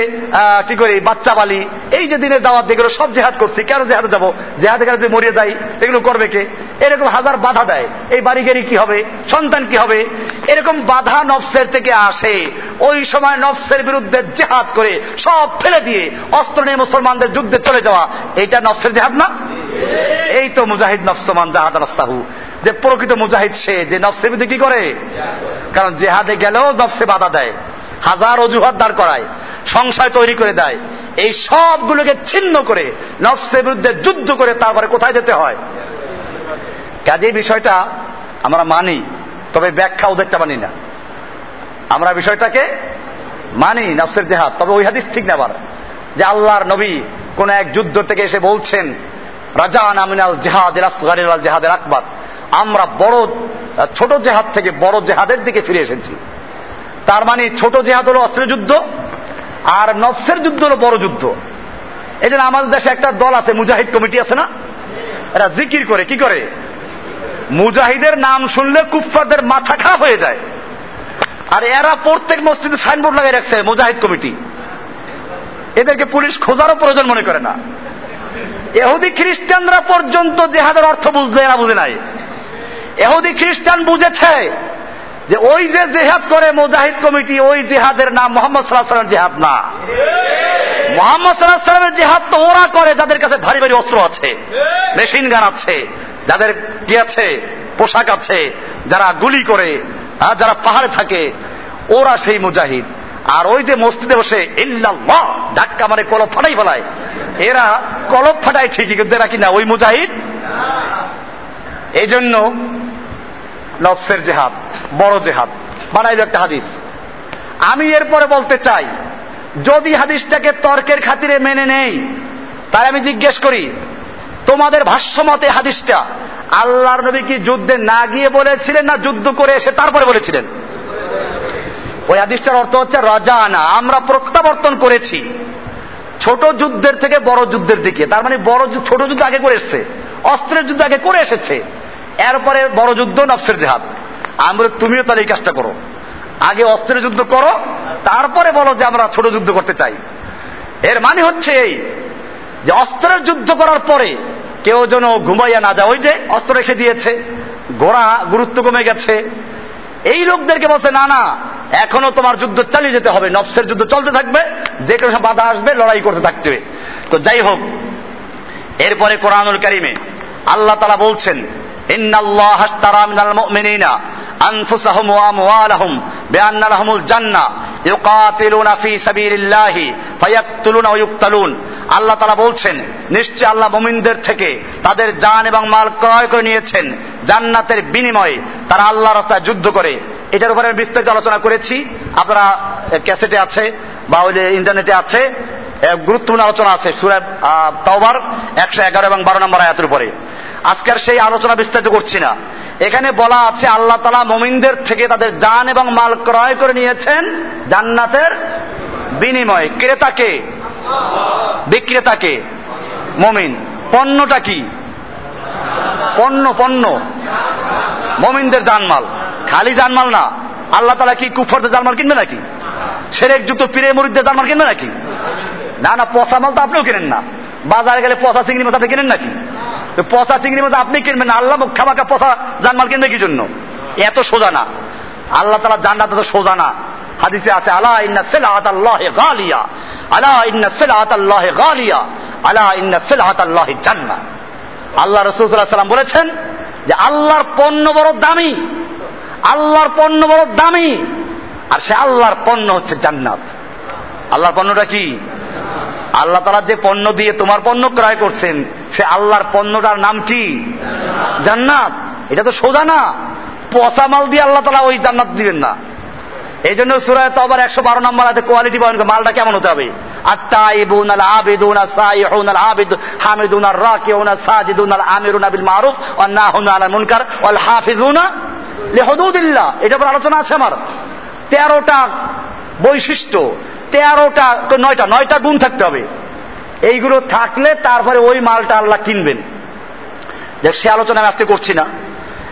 কি করি, বাচ্চা বালি, এই যে দিনের দাওয়াত এগুলো সব জেহাদ করছি, কেন জেহাদে যাব? জেহাদে গেলে যদি মরিয়ে যাই, এগুলো করবে কে? এরকম হাজার বাধা দেয়। এই বাড়ি গাড়ি কি হবে? সন্তান কি হবে? এরকম বাধা নফসের থেকে আসে। ওই সময় নফসের বিরুদ্ধে জেহাদ করে সব ফেলে দিয়ে অস্ত্র নিয়ে মুসলমানদের যুদ্ধে চলে যাওয়া এটা নফসের জেহাদ না? এই তো মুজাহিদ নফসমান জাহাদ নফসাহু যে প্রকৃত মুজাহিদ সে, যে নফসের বিরুদ্ধে কি করে? কারণ জেহাদে গেলেও নফসে বাধা দেয়। হাজার অজুহাত দাঁড় করায়, সংশয় তৈরি করে দেয়। এই সবগুলোকে ছিন্ন করে, নফসের বিরুদ্ধে যুদ্ধ করে তারপরে কোথায় যেতে হয়? কাজে বিষয়টা আমরা মানি, তবে ব্যাখ্যা ওদেরটা মানি না। আমরা বিষয়টাকে মানি, নফসের জেহাদ। তবে ওই হাদিস ঠিক না আবার, যে আল্লাহর নবী কোন এক যুদ্ধ থেকে এসে বলছেন, রাজান আমিনাল জেহাদ জেহাদের আকবর। আমরা বড়, ছোট জেহাদ থেকে বড় জেহাদের দিকে ফিরে এসেছি। তার মানে ছোট জেহাদ হলো অস্ত্রের যুদ্ধ, আর নফসের যুদ্ধ হলো বড় যুদ্ধ। এই জন্য আমাদের দেশে একটা দল আছে, মুজাহিদ কমিটি আছে না? এরা জিকির করে, কি করে? মুজাহিদের নাম শুনলে কুফফারদের মাথা খারাপ হয়ে যায়। আর এরা প্রত্যেক মসজিদে সাইনবোর্ড লাগিয়ে রাখছে, মুজাহিদ কমিটি। এদেরকে পুলিশ খোঁজারও প্রয়োজন মনে করে না। এহুদি খ্রিস্টানরা পর্যন্ত জেহাদের অর্থ বুঝলে, এরা বুঝে নাই। এহুদি খ্রিস্টান বুঝেছে যে ওই যে জেহাদ করে মুজাহিদ কমিটি, ওই জেহাদের নাম মোহাম্মদ সাল্লাহ সাল্লামের জেহাদ না। মোহাম্মদ সাল্লাহ সাল্লামের জেহাদ তো ওরা করে, যাদের কাছে ভারী ভারী অস্ত্র আছে, মেশিন গান আছে, যাদের কি আছে, পোশাক আছে, যারা গুলি করে যারা পাহাড়ে থাকে, ওরা সেই মুজাহিদ। আর ওই যে মসজিদে বসে, ইল্লাল্লাহ, ধাক্কা মানে কলপ ফাটাই ফেলায়। এরা কলপ ফাটায় ঠিকই, কিন্তু এরা কিনা ওই মুজাহিদ? এই জন্য নফসের জেহাদ, বড় জেহাদ। বানাইল একটা হাদিস। আমি এরপরে বলতে চাই, যদি হাদিসটাকে তর্কের খাতিরে মেনে নেই তাই আমি জিজ্ঞেস করি, তোমাদের ভাষ্যমতে হাদিসটা আল্লাহর নবী কি যুদ্ধে না গিয়ে বলেছিলেন না যুদ্ধ করে এসে তারপরে বলেছিলেন? ওই হাদিসটার অর্থ হচ্ছে রাজানা, আমরা প্রত্যাবর্তন করেছি। ছোট যুদ্ধের থেকে বড় যুদ্ধের দিকে, তার মানে বড় ছোট যুদ্ধ আগে করে এসছে, অস্ত্রের যুদ্ধ আগে করে এসেছে। এরপরে বড় যুদ্ধ নফসের জেহাদ। আমরা তুমিও তাহলে এই কাজটা করো। আগে অস্ত্রের যুদ্ধ করো, তারপরে বলো যে আমরা ছোট যুদ্ধ করতে চাই। এর মানে হচ্ছে এই যে অস্ত্রের যুদ্ধ করার পরে কেউ যেন ঘুমাইয়া না যায়। ওই যে অস্ত্র রেখে দিয়েছে, ঘোড়া গুরুত্ব কমে গেছে। এই লোকদেরকে বলছে, না না, এখনও তোমার যুদ্ধ চালিয়ে যেতে হবে, নফসের যুদ্ধ চলতে থাকবে, যে কোনো বাধা আসবে, লড়াই করতে থাকতে তো যাই হোক, এরপরে কোরআনুল কারিমে আল্লাহ তালা বলছেন ইন্নাল্লাহ ওয়া আল্লাহ তালা বলছেন, নিশ্চয় আল্লাহ মুমিনদের থেকে তাদের জান এবং মাল ক্রয় করে নিয়েছেন। জান্নাতের বিনিময়ে তারা আল্লাহ রাস্তায় যুদ্ধ করে। এটার উপরে আমি বিস্তারিত আলোচনা করেছি। আপনারা ক্যাসেটে আছে বা ওই ইন্টারনেটে আছে। গুরুত্বপূর্ণ আলোচনা আছে সুরাব তাওবার একশো এগারো এবং বারো নম্বর আয়াতের উপরে। আজকের সেই আলোচনা বিস্তারিত করছি না। এখানে বলা আছে আল্লাহ তালা মোমিনদের থেকে তাদের জান এবং মাল ক্রয় করে নিয়েছেন জান্নাতের বিনিময়ে। ক্রেতাকে বিক্রেতাকে মমিন। পণ্যটা কি? পণ্য পণ্য। মমিনদের জানমাল। খালি জানমাল না। আল্লাহ তালা কি কুফরদের জানমাল কিনবে নাকি? সেরেক যুক্ত পীরে মরিদদের জানমাল কিনবে নাকি? না না, পচা মাল তো আপনিও কেনেন না। বাজারে গেলে পচা চিংড়ি মাছ আপনি কেনেন নাকি? পচা চিংড়ির মধ্যে আপনি কিনবেন আল্লাহ খামাকা পচা জানমাল কিনবে কি জন্য? এত সোজা না। আল্লাহ তালা জান্নাত তো সোজা না। হাদিসে আছে, আলা ইন্না সিলাত আল্লাহ গালিয়া। আলা ইন্না সিলাত আল্লাহ গালিয়া। আলা ইন্না সিলাত আল্লাহ জান্না আল্লাহ রসুল্লাহ সাল্লাম বলেছেন যে, আল্লাহর পণ্য বড় দামি। আল্লাহর পণ্য বড় দামি। আর সে আল্লাহর পণ্য হচ্ছে জান্নাত। আল্লাহর পণ্যটা কি? আল্লাহ তালা যে পণ্য দিয়ে তোমার পণ্য ক্রয় করছেন সে আল্লাহর পণ্যটার নাম কি? জান্নাত। এটা তো সোজা না। পচা মাল দিয়ে আল্লাহ তালা ওই জান্নাত দিবেন না। এই জন্য সুরায় তো আবার একশো বারো নম্বর আছে কোয়ালিটি বয়ন মালটা কেমন হতে হবে? আলোচনা আছে আমার। তেরোটা বৈশিষ্ট্য, তেরোটা, নয়টা নয়টা গুণ থাকতে হবে। এইগুলো থাকলে তারপরে ওই মালটা আল্লাহ কিনবেন। দেখ সে আলোচনা আমি আজকে করছি না।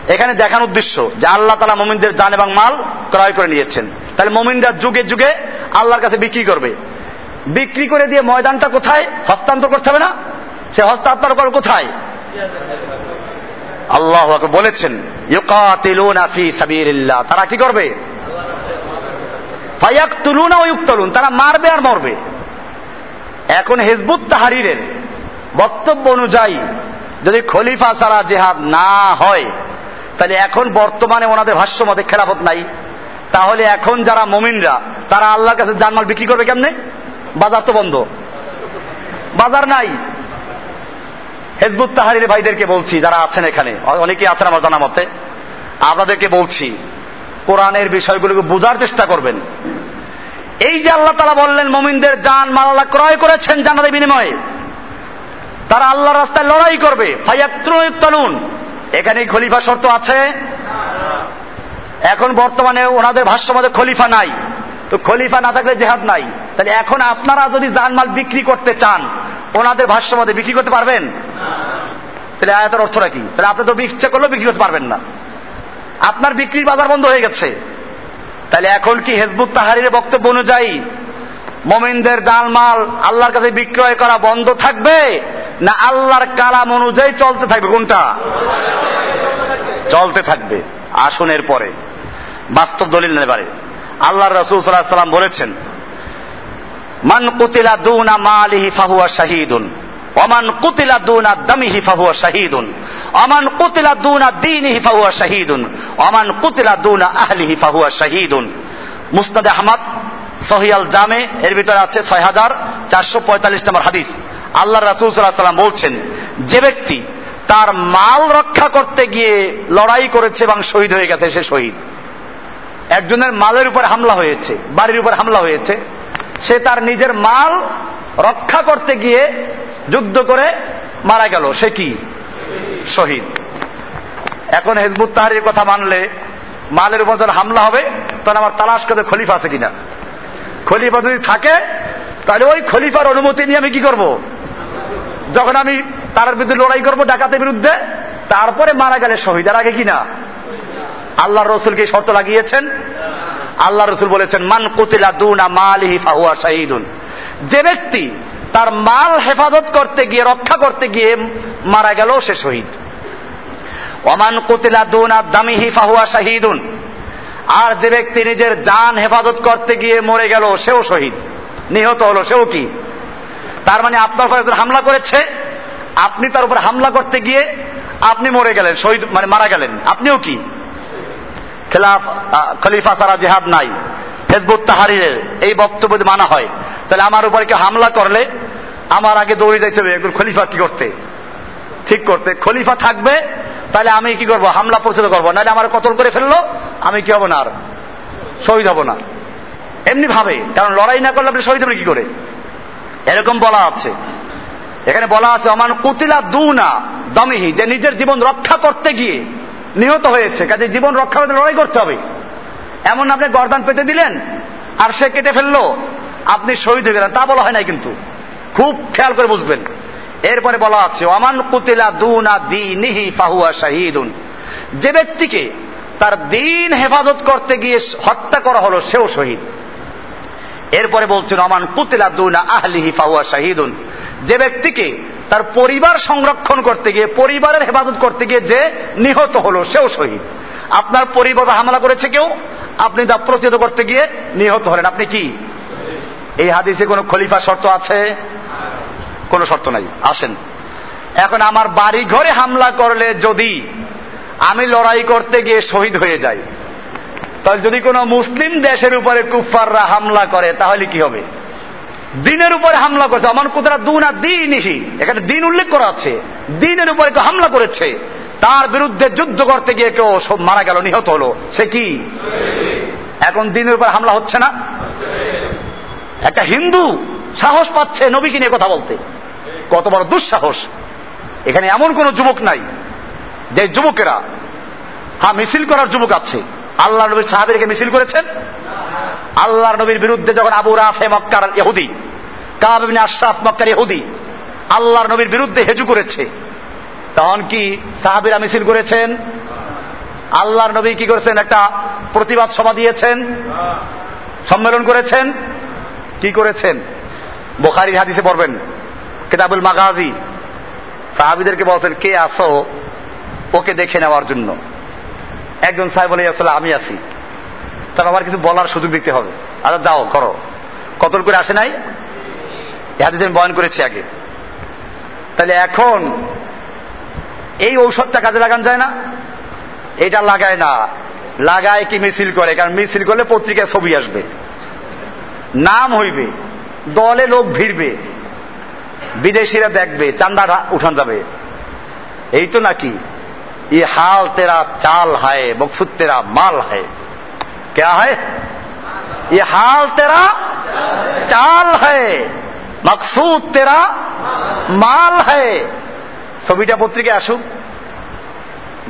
এখানে দেখার উদ্দেশ্য যে আল্লাহ তালা মোমিনদের জান এবং মাল ক্রয় করে নিয়েছেন। তাহলে মোমিনরা যুগে যুগে আল্লাহর কাছে বিক্রি করবে। বিক্রি করে দিয়ে ময়দানটা কোথায়? হস্তান্তর করতে হবে না? সে হস্তান্তর করে কোথায়? আল্লাহ বলেছেন তারা কি করবে? ইউকতালুন। তারা মারবে আর মরবে। এখন হেজবুত তাহারিরের বক্তব্য অনুযায়ী, যদি খলিফা ছাড়া জেহাদ না হয়, তাহলে এখন বর্তমানে ওনাদের ভাষ্য মতে খেলাফত নাই। তাহলে এখন যারা মমিনরা, তারা আল্লাহর কাছে জানমাল বিক্রি করবে কেমনে? বাজার তো বন্ধ। বাজার নাই। হেজবুত তাহারির ভাইদেরকে বলছি, যারা আছেন এখানে অনেকে আছেন আমার জানা মতে, আপনাদেরকে বলছি, কোরআনের বিষয়গুলোকে বোঝার চেষ্টা করবেন। এই যে আল্লাহ তারা বললেন, মমিনদের জান, মাল আল্লাহ ক্রয় করেছেন জানাদের বিনিময়ে। তারা আল্লাহর রাস্তায় লড়াই করবে। ফাইয়াক্তুন এখানে খলিফা শর্ত আছে। এখন বর্তমানে ওনাদের ভাষ্য মধ্যে খলিফা নাই। তো খলিফা না থাকলে জেহাদ নাই। তাহলে এখন আপনারা যদি জানমাল বিক্রি করতে চান, ওনাদের ভাষ্য মধ্যে বিক্রি করতে পারবেন? তাহলে আয়াতের অর্থটা কি? তাহলে আপনি তো ইচ্ছা করলেও বিক্রি করতে পারবেন না। আপনার বিক্রির বাজার বন্ধ হয়ে গেছে। তাহলে এখন কি হেজবুত তাহারির বক্তব্য অনুযায়ী মোমিনদের জালমাল আল্লাহর কাছে বিক্রয় করা বন্ধ থাকবে না আল্লাহর কালাম অনুযায়ী চলতে থাকবে? কোনটা? চলতে থাকবে। আসনের পরে বাস্তব দলিল নেবারে আল্লাহ রসুল সাল্লাম বলেছেন, মান কুতিলা দুনা মালিহি ফাহুয়া শাহিদুন অমান কুতিলা দুনা দামিহি ফাহুয়া শাহিদুন। অমান কুতিলা দুনা দিনিহি ফাহুয়া শাহিদুন, অমান কুতিলা দুনা আহলিহি ফাহুয়া শাহিদুন। মুস্তাদ আহমদ, সহিয়াল জামে, এর ভিতরে আছে ছয় হাজার চারশো পঁয়তাল্লিশ নম্বর হাদিস। আল্লাহ রাসুল সাল্লাম বলছেন, যে ব্যক্তি তার মাল রক্ষা করতে গিয়ে লড়াই করেছে এবং শহীদ হয়ে গেছে, সে শহীদ। একজনের মালের উপর হামলা হয়েছে, বাড়ির উপর হামলা হয়েছে, সে তার নিজের মাল রক্ষা করতে গিয়ে যুদ্ধ করে মারা গেল। সে কি? শহীদ। এখন হেজবুত তাহারির কথা মানলে মালের উপর যখন হামলা হবে, তখন আমার তালাশ করতে খলিফা আছে কিনা? খলিফা যদি থাকে, তাহলে ওই খলিফার অনুমতি নিয়ে আমি কি করব? যখন আমি তার বিরুদ্ধে লড়াই করব ডাকাতের বিরুদ্ধে, তারপরে মারা গেলে শহীদের আগে কিনা? আল্লাহ রসুলকে শর্ত লাগিয়েছেন? আল্লাহ রসুল বলেছেন, মান কুতিলা দুনা মালিহি ফাহুয়া শাহিদুন। যে ব্যক্তি তার মাল হেফাজত করতে গিয়ে, রক্ষা করতে গিয়ে মারা গেল সে শহীদ। ওমান কুতিলা দুনা দামিহি ফাহুয়া শাহিদুন। আর যে ব্যক্তি নিজের জান হেফাজত করতে গিয়ে মরে গেল, সেও শহীদ। নিহত হলো, সেও কি? তার মানে আপনার উপর হামলা করেছে, আপনি তার উপর হামলা করতে গিয়ে আপনি মরে গেলেন, শহীদ মানে মারা গেলেন। আপনিও কি? খেলাফ খলিফা সারা জেহাদ নাই। হেজবুত তাহারিরের এই বক্তব্য মানা হয়, তাহলে আমার উপরে কেউ হামলা করলে আমার আগে দৌড়ে যাইতে হবে, একজন খলিফা কি করতে? ঠিক করতে। খলিফা থাকবে, তাহলে আমি কি করব? হামলা প্রচার করব। নাহলে আমার কতল করে ফেলল? আমি কি হব না আর? শহীদ হব না। এমনি ভাবে, কারণ লড়াই না করলে আপনি শহীদ হবেন কি করে? এরকম বলা আছে। এখানে বলা আছে, অমান কুতিলা দু না দমিহি যে নিজের জীবন রক্ষা করতে গিয়ে নিহত হয়েছে। কাজে জীবন রক্ষা করতে লড়াই করতে হবে। এমন আপনি গরদান পেতে দিলেন, আর সে কেটে ফেলল। আপনি শহীদ হয়ে গেলেন। তা বলা হয় নাই কিন্তু। খুব খেয়াল করে বুঝবেন। এরপরে বলা আছে অমান কুতিলা দুনা দিনিহি ফাহুয়া শাহিদুন। যে ব্যক্তিকে তার দিন হেফাজত করতে গিয়ে হত্যা করা হলো, সেও শহীদ। এরপরে বলছেন অমান কুতিলা দুনা আহলিহি ফাহুয়া শাহিদুন। যে ব্যক্তিকে তার পরিবার সংরক্ষণ করতে গিয়ে, পরিবারের হেফাজত করতে গিয়ে যে নিহত হলো, সেও শহীদ। আপনার পরিবার হামলা করেছে কেউ? আপনি তা প্রতিহত করতে গিয়ে নিহত হলেন। আপনি কি? এই হাদিসে কোন খলিফা শর্ত আছে? কোনো শর্ত নাই। আসেন। এখন আমার বাড়ি ঘরে হামলা করলে যদি আমি লড়াই করতে গিয়ে শহীদ হয়ে যাই, তাহলে যদি কোনো মুসলিম দেশের উপরে কুফাররা হামলা করে, তাহলে কি হবে? দিনের উপরে হামলা করেছে। আমার কোথাও দুনা দিনহি এখানে দিন উল্লেখ করা আছে। দিনের উপরে কেউ হামলা করেছে। তার বিরুদ্ধে যুদ্ধ করতে গিয়ে কেউ মারা গেল, নিহত হলো। সে কি? এখন দিনের উপর হামলা হচ্ছে না? একটা হিন্দু সাহস পাচ্ছে নবীকে নিয়ে কথা বলতে। কত বড় দুঃসাহস। এখানে এমন কোন যুবক নাই, যে যুবকেরা হ্যাঁ মিছিল করার যুবক আছে। আল্লাহ নবীর সাহাবিরকে মিছিল করেছেন? আল্লাহর নবীর বিরুদ্ধে যখন আবু রাফে মক্কার ইহুদি কাবিন আশরাফ মক্কার ইহুদি আল্লাহর নবীর বিরুদ্ধে হেজু করেছে। তখন কি সাহাবিরা মিছিল করেছেন? আল্লাহর নবী কি করেছেন? একটা প্রতিবাদ সভা দিয়েছেন? সম্মেলন করেছেন? কি করেছেন? বোখারির হাদিসে পড়বেন কিতাবুল মাগাজি। সাহাবিদেরকে বলছেন, কে আসো ওকে দেখে নেওয়ার জন্য। একজন সাহেব বলে আসলে আমি আছি। তার আমার কিছু বলার সুযোগ দিতে হবে। আচ্ছা যাও করো। কতল করে আসে নাই? এ হাদিসে আমি বয়ন করেছি আগে। তাহলে এখন এই ঔষধটা কাজে লাগান যায় না? এটা লাগায় না। লাগায় কি মিছিল করে? কারণ মিছিল করলে পত্রিকায় ছবি আসবে। নাম হইবে। দলে লোক ভিড়বে। বিদেশিরা দেখবে চান্দা উঠান যাবে। এই তো নাকি? ই হাল তেরা, চাল হায় বকসুদ তেরা, মাল হায়। কে হায়? হাল তেরা, চাল হায় মকসুদ তেরা, মাল হায়। ছবিটা পত্রিকায় আসুক।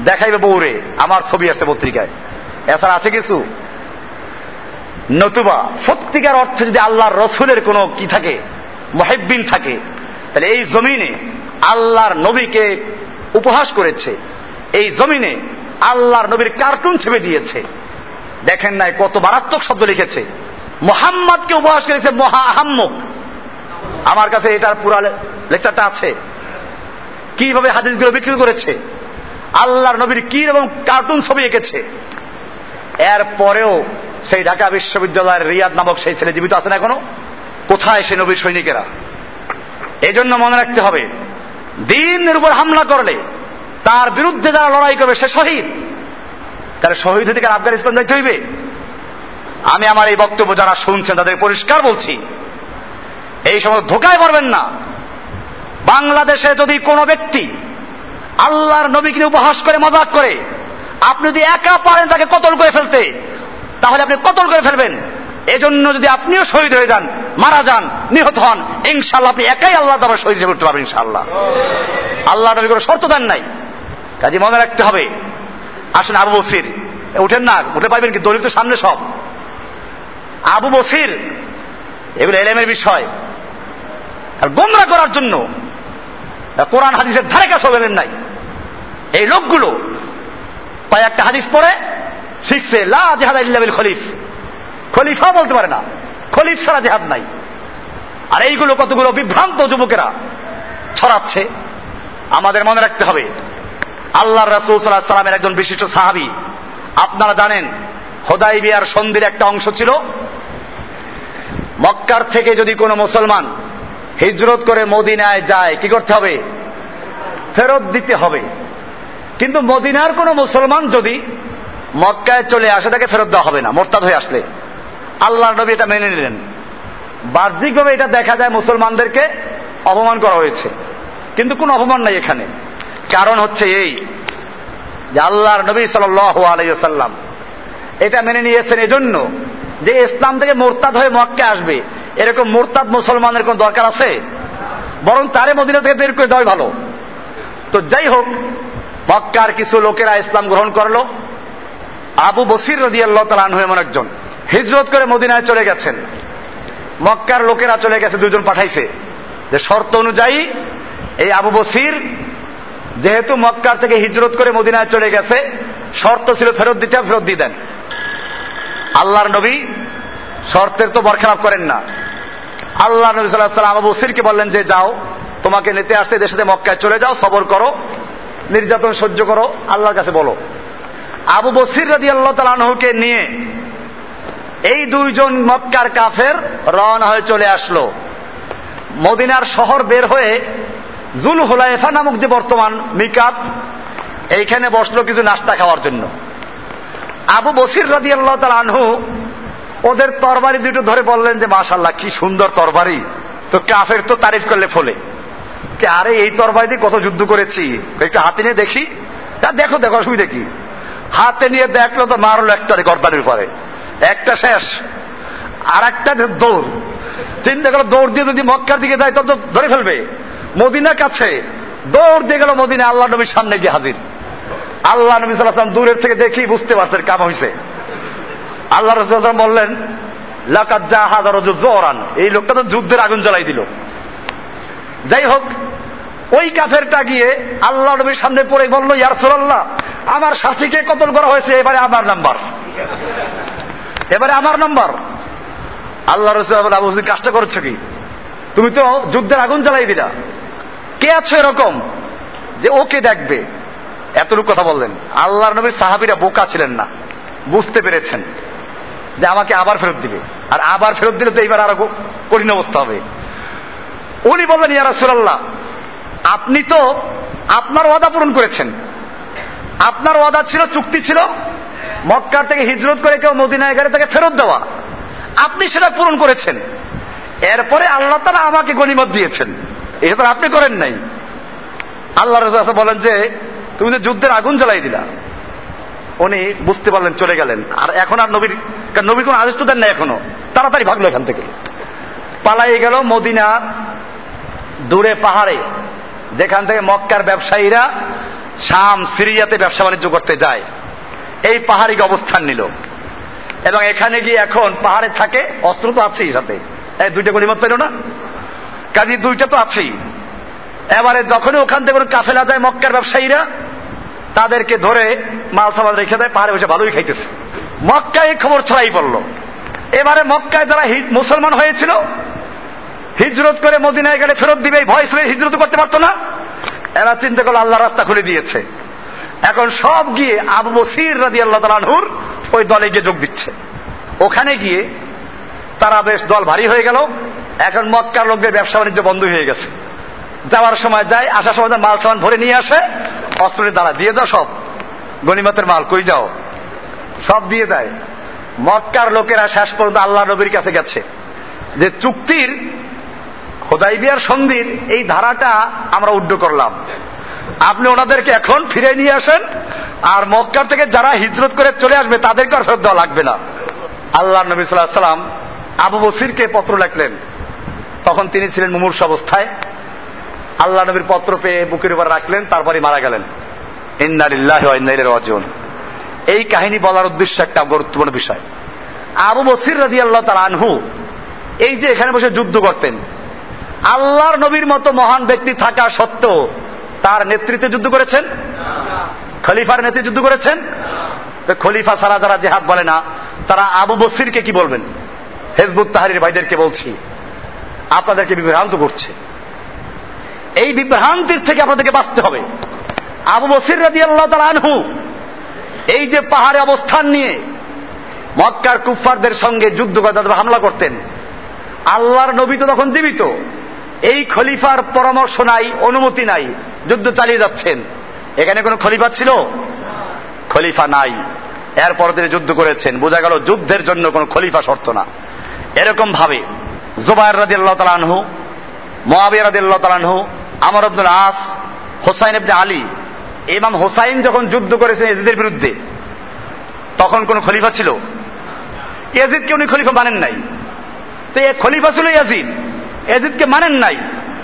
দেখাইবে বৌরে আমার ছবি আসছে পত্রিকায়। এছাড়া আছে কিছু? নতুবা, সত্যিকার অর্থে যদি আল্লাহর রসুলের কোনো কি থাকে, মহেব্বিন থাকে তাহলে এই জমিনে আল্লাহর নবীকে উপহাস করেছে। এই জমিনে আল্লাহর নবীর কার্টুন ছেপে দিয়েছে। দেখেন নাই কত মারাত্মক শব্দ লিখেছে। মোহাম্মদকে উপহাস করেছে মহা আহাম্মক। আমার কাছে এটার পুরা লেকচারটা আছে। কীভাবে হাদিসগুলো বিক্রি করেছে? আল্লাহর নবীর কি এবং কার্টুন ছবি এঁকেছে? এর পরেও সেই ঢাকা বিশ্ববিদ্যালয়ের রিয়াদ নামক সেই ছেলে জীবিত আছে না এখনও? কোথায় সে নবীর সৈনিকেরা? এই জন্য মনে রাখতে হবে, দিনের উপর হামলা করলে তার বিরুদ্ধে যারা লড়াই করবে সে শহীদ। তাহলে শহীদ হতে আফগানিস্তান যাইতে হইবে? আমি আমার এই বক্তব্য যারা শুনছেন তাদের পরিষ্কার বলছি, এই সময় ধোকায় পারবেন না। বাংলাদেশে যদি কোনো ব্যক্তি আল্লাহর নবীকে উপহাস করে, মজাক করে, আপনি যদি একা পারেন তাকে কতল করে ফেলতে, তাহলে আপনি কতল করে ফেলবেন? এজন্য যদি আপনিও শহীদ হয়ে যান, মারা যান, নিহত হন ইনশাল্লাহ আপনি একাই আল্লাহ তোমার শহীদ হিসেবে করতে পারবেন ইনশাল্লাহ আল্লাহ নবী কোনো শর্ত দেন নাই। কাজে মনে রাখতে হবে। আসুন আবু বসির। উঠেন না, উঠে পাইবেন কি? দলিত সামনে সব। আবু বসির, এগুলো এলেমের বিষয়। আর গোমরা করার জন্য কোরআন হাদিসের ধারে কাছে গেলেন নাই। এই লোকগুলো কয়েকটা হাদিস পড়ে, শিখছে, লা জেহাদ খলিফ। খলিফা বলতে পারে না। খলিফ ছাড়া জেহাদ নাই। আর এইগুলো কতগুলো বিভ্রান্ত যুবকেরা ছড়াচ্ছে, আমাদের মনে রাখতে হবে। আল্লাহ রাসুল সাল্লাহ সাল্লামের একজন বিশিষ্ট সাহাবি, আপনারা জানেন হোদাই বিয়ার সন্ধির একটা অংশ ছিল। মক্কার থেকে যদি কোনো মুসলমান হিজরত করে মদিনায় যায়, কি করতে হবে? ফেরত দিতে হবে। কিন্তু মদিনার কোনো মুসলমান যদি মক্কায় চলে আসে, তাকে ফেরত দেওয়া হবে না, মোরতাদ হয়ে আসলে। আল্লাহ নবী এটা মেনে নিলেন। বাহ্যিকভাবে এটা দেখা যায় মুসলমানদেরকে অপমান করা হয়েছে। কিন্তু কোনো অপমান নাই এখানে। কারণ হচ্ছে এই যে আল্লাহর নবী সাল আলাইসাল্লাম এটা মেনে নিয়েছেন এজন্য যে ইসলাম থেকে মোরতাদ হয়ে মক্কে আসবে। এরকম মোরতাদ মুসলমানের কোন দরকার আছে? বরং তারে মদিনা থেকে বের করে দেওয়াই ভালো। তো যাই হোক, মক্কার কিছু লোকেরা ইসলাম গ্রহণ করল। আবু বসির রদি আল্লাহ তালান এমন একজন। হিজরত করে মদিনায় চলে গেছেন। মক্কার লোকেরা চলে গেছে, দুজন পাঠাইছে। যে শর্ত অনুযায়ী এই আবু বসির যেহেতু মক্কার থেকে হিজরত করে মদিনায় চলে গেছে, শর্ত ছিল ফেরত দিতে, ফেরত দিয়ে দেন। আল্লাহর নবী শর্তের তো বরখেলাপ করেন না। আল্লাহ নবী সাল্লাহ সাল্লাম আবু বসিরকে বললেন যে, যাও, তোমাকে নিতে আসতে দেশে মক্কায় চলে যাও, সবর করো, নির্যাতন সহ্য করো, আল্লাহর কাছে বলো। আবু বসির রাজি আল্লাহ তালানহুকে নিয়ে এই দুইজন মক্কার কাফের রওনা হয়ে চলে আসলো। মদিনার শহর বের হয়ে জুল হুলাইফা নামক যে বর্তমান মিকাত, এইখানে বসল কিছু নাস্তা খাওয়ার জন্য। আবু বসির রাজি আল্লাহ তার আনহু ওদের তরবারি দুটো ধরে বললেন যে মাশাল্লাহ কি সুন্দর তরবারি। তো কাফের তো তারিফ করলে ফলে। আরে, এই তরবারি দিয়ে কত যুদ্ধ করেছি। একটু হাতে নিয়ে দেখি। দেখো দেখো, অসুবিধা কি? হাতে নিয়ে দেখল তো মারলো একটা গর্দানের পরে। একটা শেষ আর একটা দৌড়। চিন্তা করো দৌড় দিয়ে যদি মক্কার দিকে যায় তো ধরে ফেলবে। মদিনার কাছে দৌড় দিয়ে গেল মদিনা আল্লাহ নবীর সামনে গিয়ে হাজির। আল্লাহ নবী সাল্লাম দূরের থেকে দেখি বুঝতে পারছেন কাম হয়েছে আল্লাহ রসুল বললেন জোরান এই লোকটা তো যুদ্ধের আগুন জ্বালাই দিল। যাই হোক, ওই কাফেরটা গিয়ে আল্লাহ নবীর সামনে পড়ে বলল ইয়ারসোল্লাহ আমার সাথীকে কতল করা হয়েছে? এবারে আমার নাম্বার। এবারে আমার নাম্বার। আল্লাহ রসুল আবু কাজটা করছ কি? তুমি তো যুদ্ধের আগুন জ্বালাই দিলা। কে আছো এরকম? যে ওকে দেখবে। এতটুকু কথা বললেন। আল্লাহ নবীর সাহাবিরা বোকা ছিলেন না। বুঝতে পেরেছেন যে আমাকে আবার ফেরত দিবে। আর আবার ফেরত দিলে তো এইবার আরও কঠিন অবস্থা হবে। উনি বললেন, ইয়া রাসূলুল্লাহ, আপনি তো আপনার ওয়াদা পূরণ করেছেন। আপনার ওয়াদা ছিল, চুক্তি ছিল মক্কার থেকে হিজরত করে কেউ মদিনায় গেলে তাকে ফেরত দেওয়া। আপনি সেটা পূরণ করেছেন। এরপরে আল্লাহ তারা আমাকে গণিমত দিয়েছেন। এটা তো আপনি করেন নাই। আল্লাহ রাজা বলেন যে, তুমি যে যুদ্ধের আগুন জ্বালাই দিলা, উনি বুঝতে পারলেন, চলে গেলেন। আর এখন আর নবীর নবী কোন আদেশ তো দেন না এখনও। তাড়াতাড়ি ভাগলো এখান থেকে। পালাই গেল মদিনা দূরে পাহাড়ে, যেখান থেকে মক্কার ব্যবসায়ীরা শাম, সিরিয়াতে ব্যবসা বাণিজ্য করতে যায়। এই পাহাড়িকে অবস্থান নিল। এবং এখানে গিয়ে এখন পাহাড়ে থাকে, অস্ত্র তো আছেই সাথে। এই দুইটা গণিমত পেল না? কাজী, দুইটা তো আছেই। এবারে যখনই ওখান থেকে কোনো কাফেলা যায়, মক্কার ব্যবসায়ীরা, তাদেরকে ধরে মাল সামাল রেখে দেয়, পাহাড়ে বসে ভালোই খাইতেছে। মক্কায় খবর ছড়াই পড়ল। এবারে মক্কায় যারা মুসলমান হয়েছিল, হিজরত করে মদিনায় গেলে ফেরত দিবে ভয় হিজরত করতে পারতো না? এরা চিন্তা করল আল্লাহ রাস্তা খুলে দিয়েছে। এখন সব গিয়ে আবু বসির রাজি আল্লাহ তালানহুর ওই দলে গিয়ে যোগ দিচ্ছে। ওখানে গিয়ে তারা বেশ দল ভারী হয়ে গেল। এখন মক্কার লোকদের ব্যবসা বাণিজ্য বন্ধ হয়ে গেছে। যাওয়ার সময় যায়, আসার সময় মাল সামান ভরে নিয়ে আসে, অস্ত্রের দ্বারা দিয়ে যাও সব। গণিমতের মাল, কই যাও? সব দিয়ে দেয়। মক্কার লোকেরা শেষ পর্যন্ত আল্লাহ নবীর কাছে গেছে। যে চুক্তির হোদাইবিয়ার সন্ধির এই ধারাটা আমরা উড্ড করলাম। আপনি ওনাদেরকে এখন ফিরে নিয়ে আসেন, আর মক্কার থেকে যারা হিজরত করে চলে আসবে, তাদেরকে আর ফেরত দেওয়া লাগবে না। আল্লাহ নবী সাল্লাহ সাল্লাম আবু বসিরকে পত্র লেখলেন। তখন তিনি ছিলেন মুমূর্ষ অবস্থায়। আল্লাহ নবীর পত্র পেয়ে বুকের উপর রাখলেন তারপরে মারা গেলেন। ইন্নালিল্লাহ অর্জন এই কাহিনী বলার উদ্দেশ্য একটা গুরুত্বপূর্ণ বিষয়। আবু বসির রাজি আল্লাহ তার আনহু এই যে এখানে বসে যুদ্ধ করতেন, আল্লাহর নবীর মতো মহান ব্যক্তি থাকা সত্ত্বেও তার নেতৃত্বে যুদ্ধ করেছেন? খলিফার নেতৃত্বে যুদ্ধ করেছেন? তো খলিফা সারা যারা জেহাদ বলে না, তারা আবু বসিরকে কি বলবেন? হেজবুত তাহারির ভাইদেরকে বলছি। আপনাদেরকে বিভ্রান্ত করছে। এই বিভ্রান্তির থেকে আপনাদেরকে বাঁচতে হবে। আবু বসির রাজি আল্লাহ তালা আনহু, এই যে পাহাড়ে অবস্থান নিয়ে মক্কার কুফফারদের সঙ্গে যুদ্ধ করে হামলা করতেন, আল্লাহর নবী তো তখন জীবিত। এই খলিফার পরামর্শ নাই, অনুমতি নাই। যুদ্ধ চালিয়ে যাচ্ছেন। এখানে কোনো খলিফা ছিল? খলিফা নাই। এরপর তিনি যুদ্ধ করেছেন। বোঝা গেল যুদ্ধের জন্য কোনো খলিফা শর্ত না। এরকম ভাবে জুবাইর রাজি আল্লাহ তালানহু মোয়াবিয়া রাজি আল্লাহ তালানহু আমর আব্দুল আস, হোসাইন ইবনে আলী, ইমাম হোসাইন যখন যুদ্ধ করেছেন এজিদের বিরুদ্ধে, তখন কোন খলিফা ছিল? ইয়াজিদকে উনি খলিফা মানেন নাই। তো এ খলিফা ছিল ইয়াজিদ। এজিদকে মানেন নাই।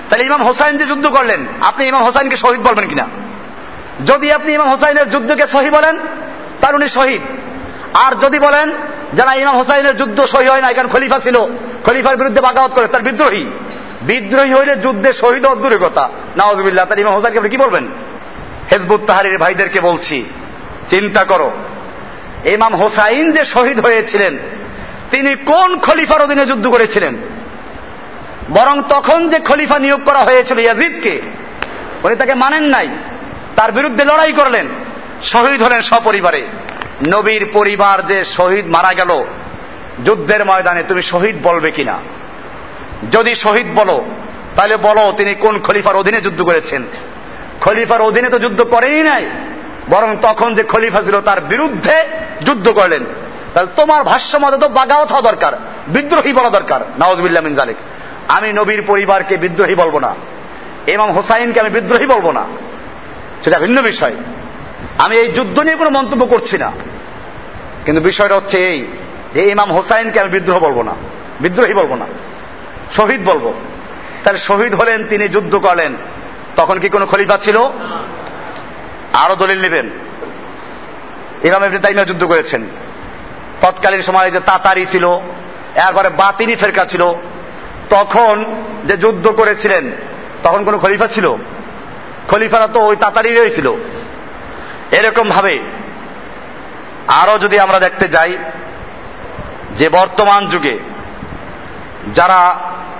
তাহলে ইমাম হোসাইন যে যুদ্ধ করলেন, আপনি ইমাম হোসাইনকে শহীদ বলবেন কিনা? যদি আপনি ইমাম হোসাইনের যুদ্ধকে সহি বলেন, তার উনি শহীদ। আর যদি বলেন, যারা ইমাম হোসাইনের যুদ্ধ সহি হয় না এখানে খলিফা ছিল, খলিফার বিরুদ্ধে বাগাওয়াত করে, তার বিদ্রোহী। বিদ্রোহী হইলে যুদ্ধে শহীদ দূরের কথা নওয়াজবিল্লাহ তার ইমাম হোসাইনকে কি বলবেন? হেজবুত তাহারির ভাইদেরকে বলছি, চিন্তা করো। ইমাম হোসাইন যে শহীদ হয়েছিলেন, তিনি কোন খলিফার অধীনে যুদ্ধ করেছিলেন? বরং তখন যে খলিফা নিয়োগ করা হয়েছিল ইয়াজিদকে, উনি তাকে মানেন নাই। তার বিরুদ্ধে লড়াই করলেন, শহীদ হলেন সপরিবারে। নবীর পরিবার যে শহীদ মারা গেল, যুদ্ধের ময়দানে তুমি শহীদ বলবে কিনা? যদি শহীদ বলো, তাহলে বলো তিনি কোন খলিফার অধীনে যুদ্ধ করেছেন। খলিফার অধীনে তো যুদ্ধ করেই নাই, বরং তখন যে খলিফা ছিল তার বিরুদ্ধে যুদ্ধ করলেন। তাহলে তোমার ভাষ্য মতো তো বাগাওয়াত হওয়া দরকার, বিদ্রোহী বলা দরকার নওয়াজবিল্লা মিন জালিক আমি নবীর পরিবারকে বিদ্রোহী বলব না। এমাম হোসাইনকে আমি বিদ্রোহী বলব না। সেটা ভিন্ন বিষয়। আমি এই যুদ্ধ নিয়ে কোনো মন্তব্য করছি না। কিন্তু বিষয়টা হচ্ছে এই, যে ইমাম হোসাইনকে আমি বিদ্রোহ বলব না। বিদ্রোহী বলব না। শহীদ বলব। তাহলে শহীদ হলেন, তিনি যুদ্ধ করলেন। তখন কি কোনো খলিফা ছিল? আরও দলিল নেবেন। ইমাম ইবনে তাইমিয়া যুদ্ধ করেছেন। তৎকালীন সময়ে যে তাতারি ছিল, একবারে বাতিনি ফেরকা ছিল। তখন যে যুদ্ধ করেছিলেন, তখন কোন খলিফা ছিল? খলিফারা তো ওই তাতারিরই ছিল। এরকম ভাবে আরও যদি আমরা দেখতে যাই, যে বর্তমান যুগে যারা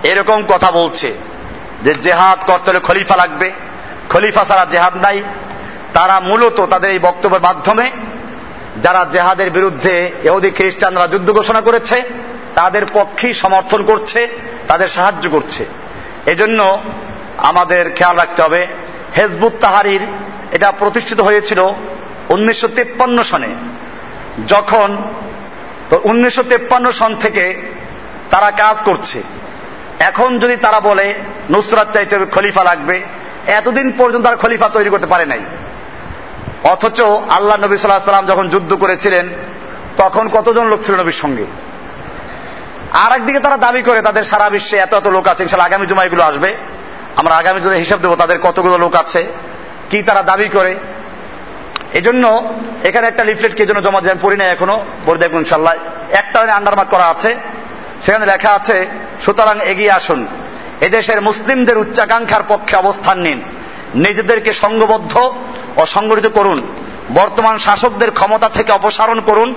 এরকম কথা বলছে, যে জেহাদ করতে হলে খলিফা লাগবে, খলিফা ছাড়া জেহাদ নাই, তারা মূলত তাদের এই বক্তব্যের মাধ্যমে যারা জেহাদের বিরুদ্ধে এহুদি খ্রিস্টানরা যুদ্ধ ঘোষণা করেছে, তাদের পক্ষেই সমর্থন করছে তাদের সাহায্য করছে। এজন্য আমাদের খেয়াল রাখতে হবে, হেজবুত তাহারির এটা প্রতিষ্ঠিত হয়েছিল উনিশশো তেপ্পান্ন সনে। যখন তো উনিশশো তেপ্পান্ন সন থেকে তারা কাজ করছে। এখন যদি তারা বলে, নুসরাত চাইতে খলিফা লাগবে, এতদিন পর্যন্ত আর খলিফা তৈরি করতে পারে নাই। অথচ আল্লাহ নবী সাল্লাহ সাল্লাম যখন যুদ্ধ করেছিলেন, তখন কতজন লোক ছিল নবীর সঙ্গে? আর একদিকে তারা দাবি করে, তাদের সারা বিশ্বে এত এত লোক আছে, ইনশাল্লাহ আগামী জুমায় এগুলো আসবে। আমরা আগামী জুমায় হিসাব দেবো তাদের কতগুলো লোক আছে, কি তারা দাবি করে। এজন্য এখানে একটা লিফলেট কে জন্য জমা দিয়ে পড়ি নাই এখনও, পড়ে দেখুন ইনশাল্লাহ। একটা আন্ডারমার্ক করা আছে, সেখানে লেখা আছে, সুতরাং এগিয়ে আসুন। এদেশের মুসলিমদের উচ্চাকাঙ্ক্ষার পক্ষে অবস্থান নিন। নিজেদেরকে সংঘবদ্ধ ও সংগঠিত করুন। বর্তমান শাসকদের ক্ষমতা থেকে অপসারণ করুন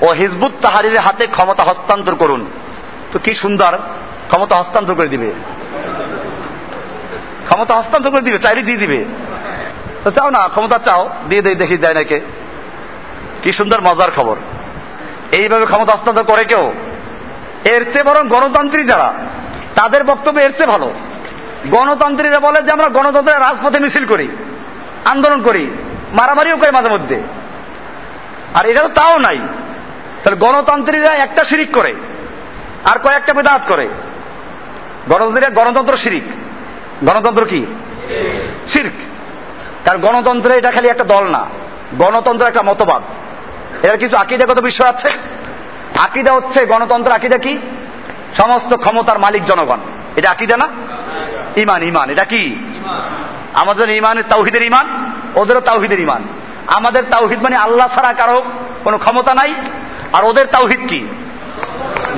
ও হিজবুত তাহারির হাতে ক্ষমতা হস্তান্তর করুন। তো কি সুন্দর? ক্ষমতা হস্তান্তর করে দিবে। ক্ষমতা হস্তান্তর করে দিবে, চাইলে দিয়ে দিবে। তো চাও না, ক্ষমতা চাও, দিয়ে দেয় দেখি দেয় নাকি। কি সুন্দর, মজার খবর। এইভাবে ক্ষমতা হস্তান্তর করে কেউ? এর চেয়ে বরং গণতান্ত্রিক যারা, তাদের বক্তব্য এর চেয়ে ভালো। গণতান্ত্রীরা বলে যে আমরা গণতন্ত্রের রাজপথে মিছিল করি, আন্দোলন করি, মারামারিও করে মাঝে মধ্যে। আর এটা তো তাও নাই। তাহলে গণতান্ত্রীরা একটা শিরিক করে। আর কয়েকটা বেদাত করে। গণতন্ত্রীরা গণতন্ত্র শিরিক। গণতন্ত্র কি? শির্ক। কারণ গণতন্ত্রে এটা খালি একটা দল না। গণতন্ত্র একটা মতবাদ। এর কিছু আকিদাগত বিষয় আছে? আকিদা হচ্ছে গণতন্ত্র আকিদা কি? সমস্ত ক্ষমতার মালিক জনগণ। এটা আকিদা না? ইমান ইমান। এটা কি? আমাদের ইমানের তাওহিদের ইমান, ওদেরও তাওহিদের ইমান। আমাদের তাওহিদ মানে আল্লাহ ছাড়া কারও কোনো ক্ষমতা নাই। আর ওদের তাওহিদ কি?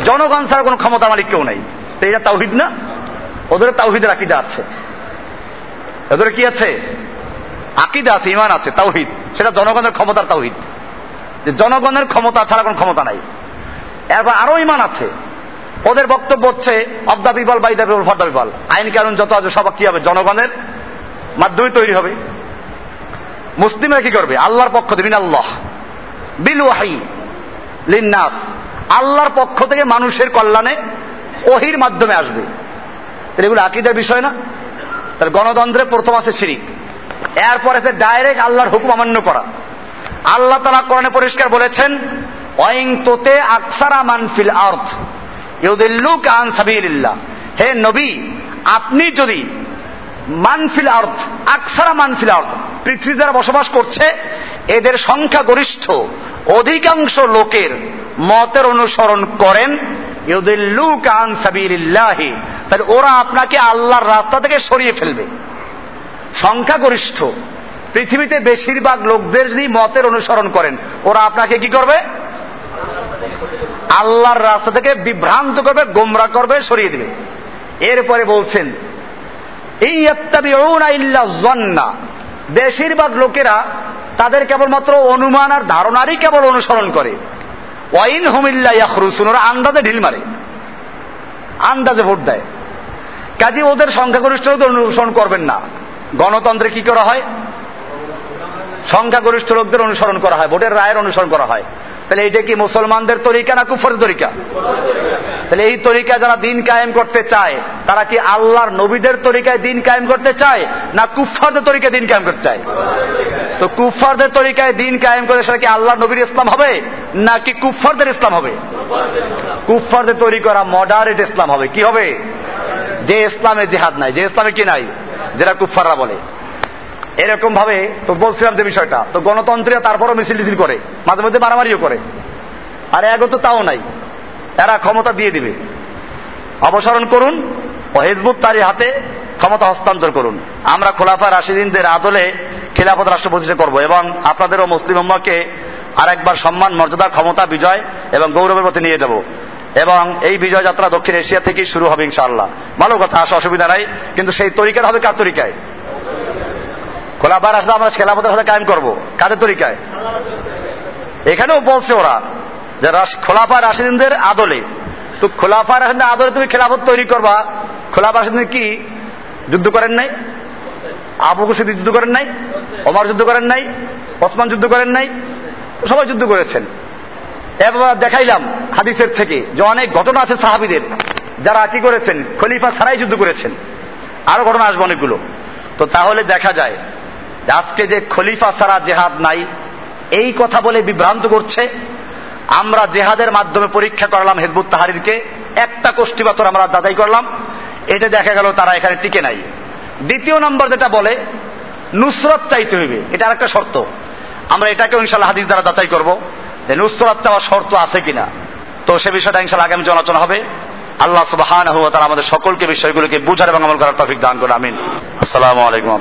জনগণ ছাড়া কোনো ক্ষমতা মালিক কেউ নাই। তো এটা তাওহিদ না? ওদের তাওহিদের আকিদা আছে। ওদের কি আছে? আকিদা আছে ইমান আছে, তাওহিদ। সেটা জনগণের ক্ষমতার তাওহিদ। যে জনগণের ক্ষমতা ছাড়া কোনো ক্ষমতা নাই। এরপর আরও ইমান আছে। ওদের বক্তব্য হচ্ছে, of the people by the people for the people আইন কানুন যত আছে সব কি হবে? জনগণের মাধ্যমে তৈরি হবে। মুসলিমরা কি করবে? আল্লাহর পক্ষ থেকে আল্লাহ বিল ওয়াহি লিন্নাস। আল্লাহর পক্ষ থেকে মানুষের কল্যাণে ওহির মাধ্যমে আসবে। তাহলে এগুলো আকিদের বিষয় না? তাহলে গণতন্ত্রে প্রথম আছে শিরিক। এরপর আছে ডাইরেক্ট আল্লাহর হুকুম অমান্য করা। আল্লাহ তালা কোরআনে পরিষ্কার বলেছেন অয়িং তোতে আকসারা মানফিল আর্থ ইউদিল্লুক আন সাবিলিল্লাহ। হে নবী, আপনি যদি মানফিল আর্থ আকসারা মানফিল আর্থ পৃথিবী যারা বসবাস করছে, এদের সংখ্যা গরিষ্ঠ অধিকাংশ লোকের মতের অনুসরণ করেন। তাহলে ওরা আপনাকে আল্লাহর রাস্তা থেকে সরিয়ে ফেলবে। সংখ্যাগরিষ্ঠ। পৃথিবীতে বেশিরভাগ লোকদের যদি মতের অনুসরণ করেন, ওরা আপনাকে কি করবে? আল্লাহর রাস্তা থেকে বিভ্রান্ত করবে, গোমরা করবে, সরিয়ে দেবে। এরপরে বলছেন এই বেশিরভাগ লোকেরা তাদের কেবলমাত্র অনুমান আর ধারণারই কেবল অনুসরণ করে। ওয়াইন হুমিল্লা ইয়াখরুসুন, ওরা আন্দাজে ঢিল মারে। আন্দাজে ভোট দেয়। কাজে ওদের সংখ্যাগরিষ্ঠ অনুসরণ করবেন না। গণতন্ত্রে কি করা হয়? সংখ্যাগরিষ্ঠ লোকদের অনুসরণ করা হয়, ভোটের রায়ের অনুসরণ করা হয়। তাহলে এইটা কি মুসলমানদের তরিকা না কুফরের তরিকা? তাহলে এই তরিকা যারা দিন কায়েম করতে চায়, তারা কি আল্লাহর নবীদের তরিকায় দিন কায়েম করতে চায়, না কুফারদের তরিকায় দিন কায়েম করতে চায়? তো কুফারদের তরিকায় দিন কায়েম করে সেটা কি আল্লাহ নবীর ইসলাম হবে, নাকি কুফারদের ইসলাম হবে? কুফারদের তৈরি করা মডারেট ইসলাম হবে। কি হবে? যে ইসলামে জেহাদ নাই, যে ইসলামে কি নাই? যেটা কুফাররা বলে। এরকম ভাবে তো বলছিলাম যে বিষয়টা, তো গণতন্ত্রীরা তারপরও মিছিল টিছিল করে, মাঝে মধ্যে মারামারিও করে। আর এগো তো তাও নাই। এরা ক্ষমতা দিয়ে দিবে। অপসারণ করুন ও হেজবুত তারি হাতে ক্ষমতা হস্তান্তর করুন। আমরা খোলাফা রাশিদিনদের আদলে খিলাফত রাষ্ট্র প্রতিষ্ঠা করব এবং আপনাদেরও মুসলিম উম্মাকে আরেকবার সম্মান, মর্যাদা, ক্ষমতা, বিজয় এবং গৌরবের পথে নিয়ে যাব। এবং এই বিজয় যাত্রা দক্ষিণ এশিয়া থেকেই শুরু হবে ইনশাআল্লাহ। ভালো কথা, আসা অসুবিধা নাই, কিন্তু সেই তরিকাটা হবে কার তরিকায়? খোলাফা রাষ্ট্র আমরা খেলাফতের সাথে কায়েম করব। কাদের তরিকায়? এখানেও বলছে ওরা যে খোলাফা রাশিদিনদের আদলে। তো খোলাফা রাশিদিনের আদলে তুমি খেলাফত তৈরি করবা। খোলাফা রাশিদিন কি? যুদ্ধ করেন নাই? আবু কুসিদ যুদ্ধ করেন নাই? ওমর যুদ্ধ করেন নাই? ওসমান যুদ্ধ করেন নাই? সবাই যুদ্ধ করেছেন। এবার দেখাইলাম হাদিসের থেকে যে অনেক ঘটনা আছে সাহাবিদের। যারা কি করেছেন? খলিফা ছাড়াই যুদ্ধ করেছেন। আরও ঘটনা আসবে অনেকগুলো। তো তাহলে দেখা যায় আজকে যে খলিফা ছাড়া জেহাদ নাই, এই কথা বলে বিভ্রান্ত করছে। আমরা জেহাদের মাধ্যমে পরীক্ষা করলাম হেজবুত তাহারিরকে, একটা কোষ্ঠী পাথর আমরা যাচাই করলাম। এটা দেখা গেল তারা এখানে টিকে নাই। দ্বিতীয় নম্বর যেটা বলে, নুসরত চাইতে হইবে। এটা আর একটা শর্ত। আমরা এটাকে ইনশাল্লাহ হাদিস দ্বারা যাচাই করব যে নুসরত চাওয়ার শর্ত আছে কিনা। তো সে বিষয়টা ইনশাল্লাহ আগামী আলোচনা হবে। আল্লাহ সুবাহান তারা আমাদের সকলকে বিষয়গুলোকে বুঝার এবং আমল করার তফিক দান করে আমিন। আসসালামু আলাইকুম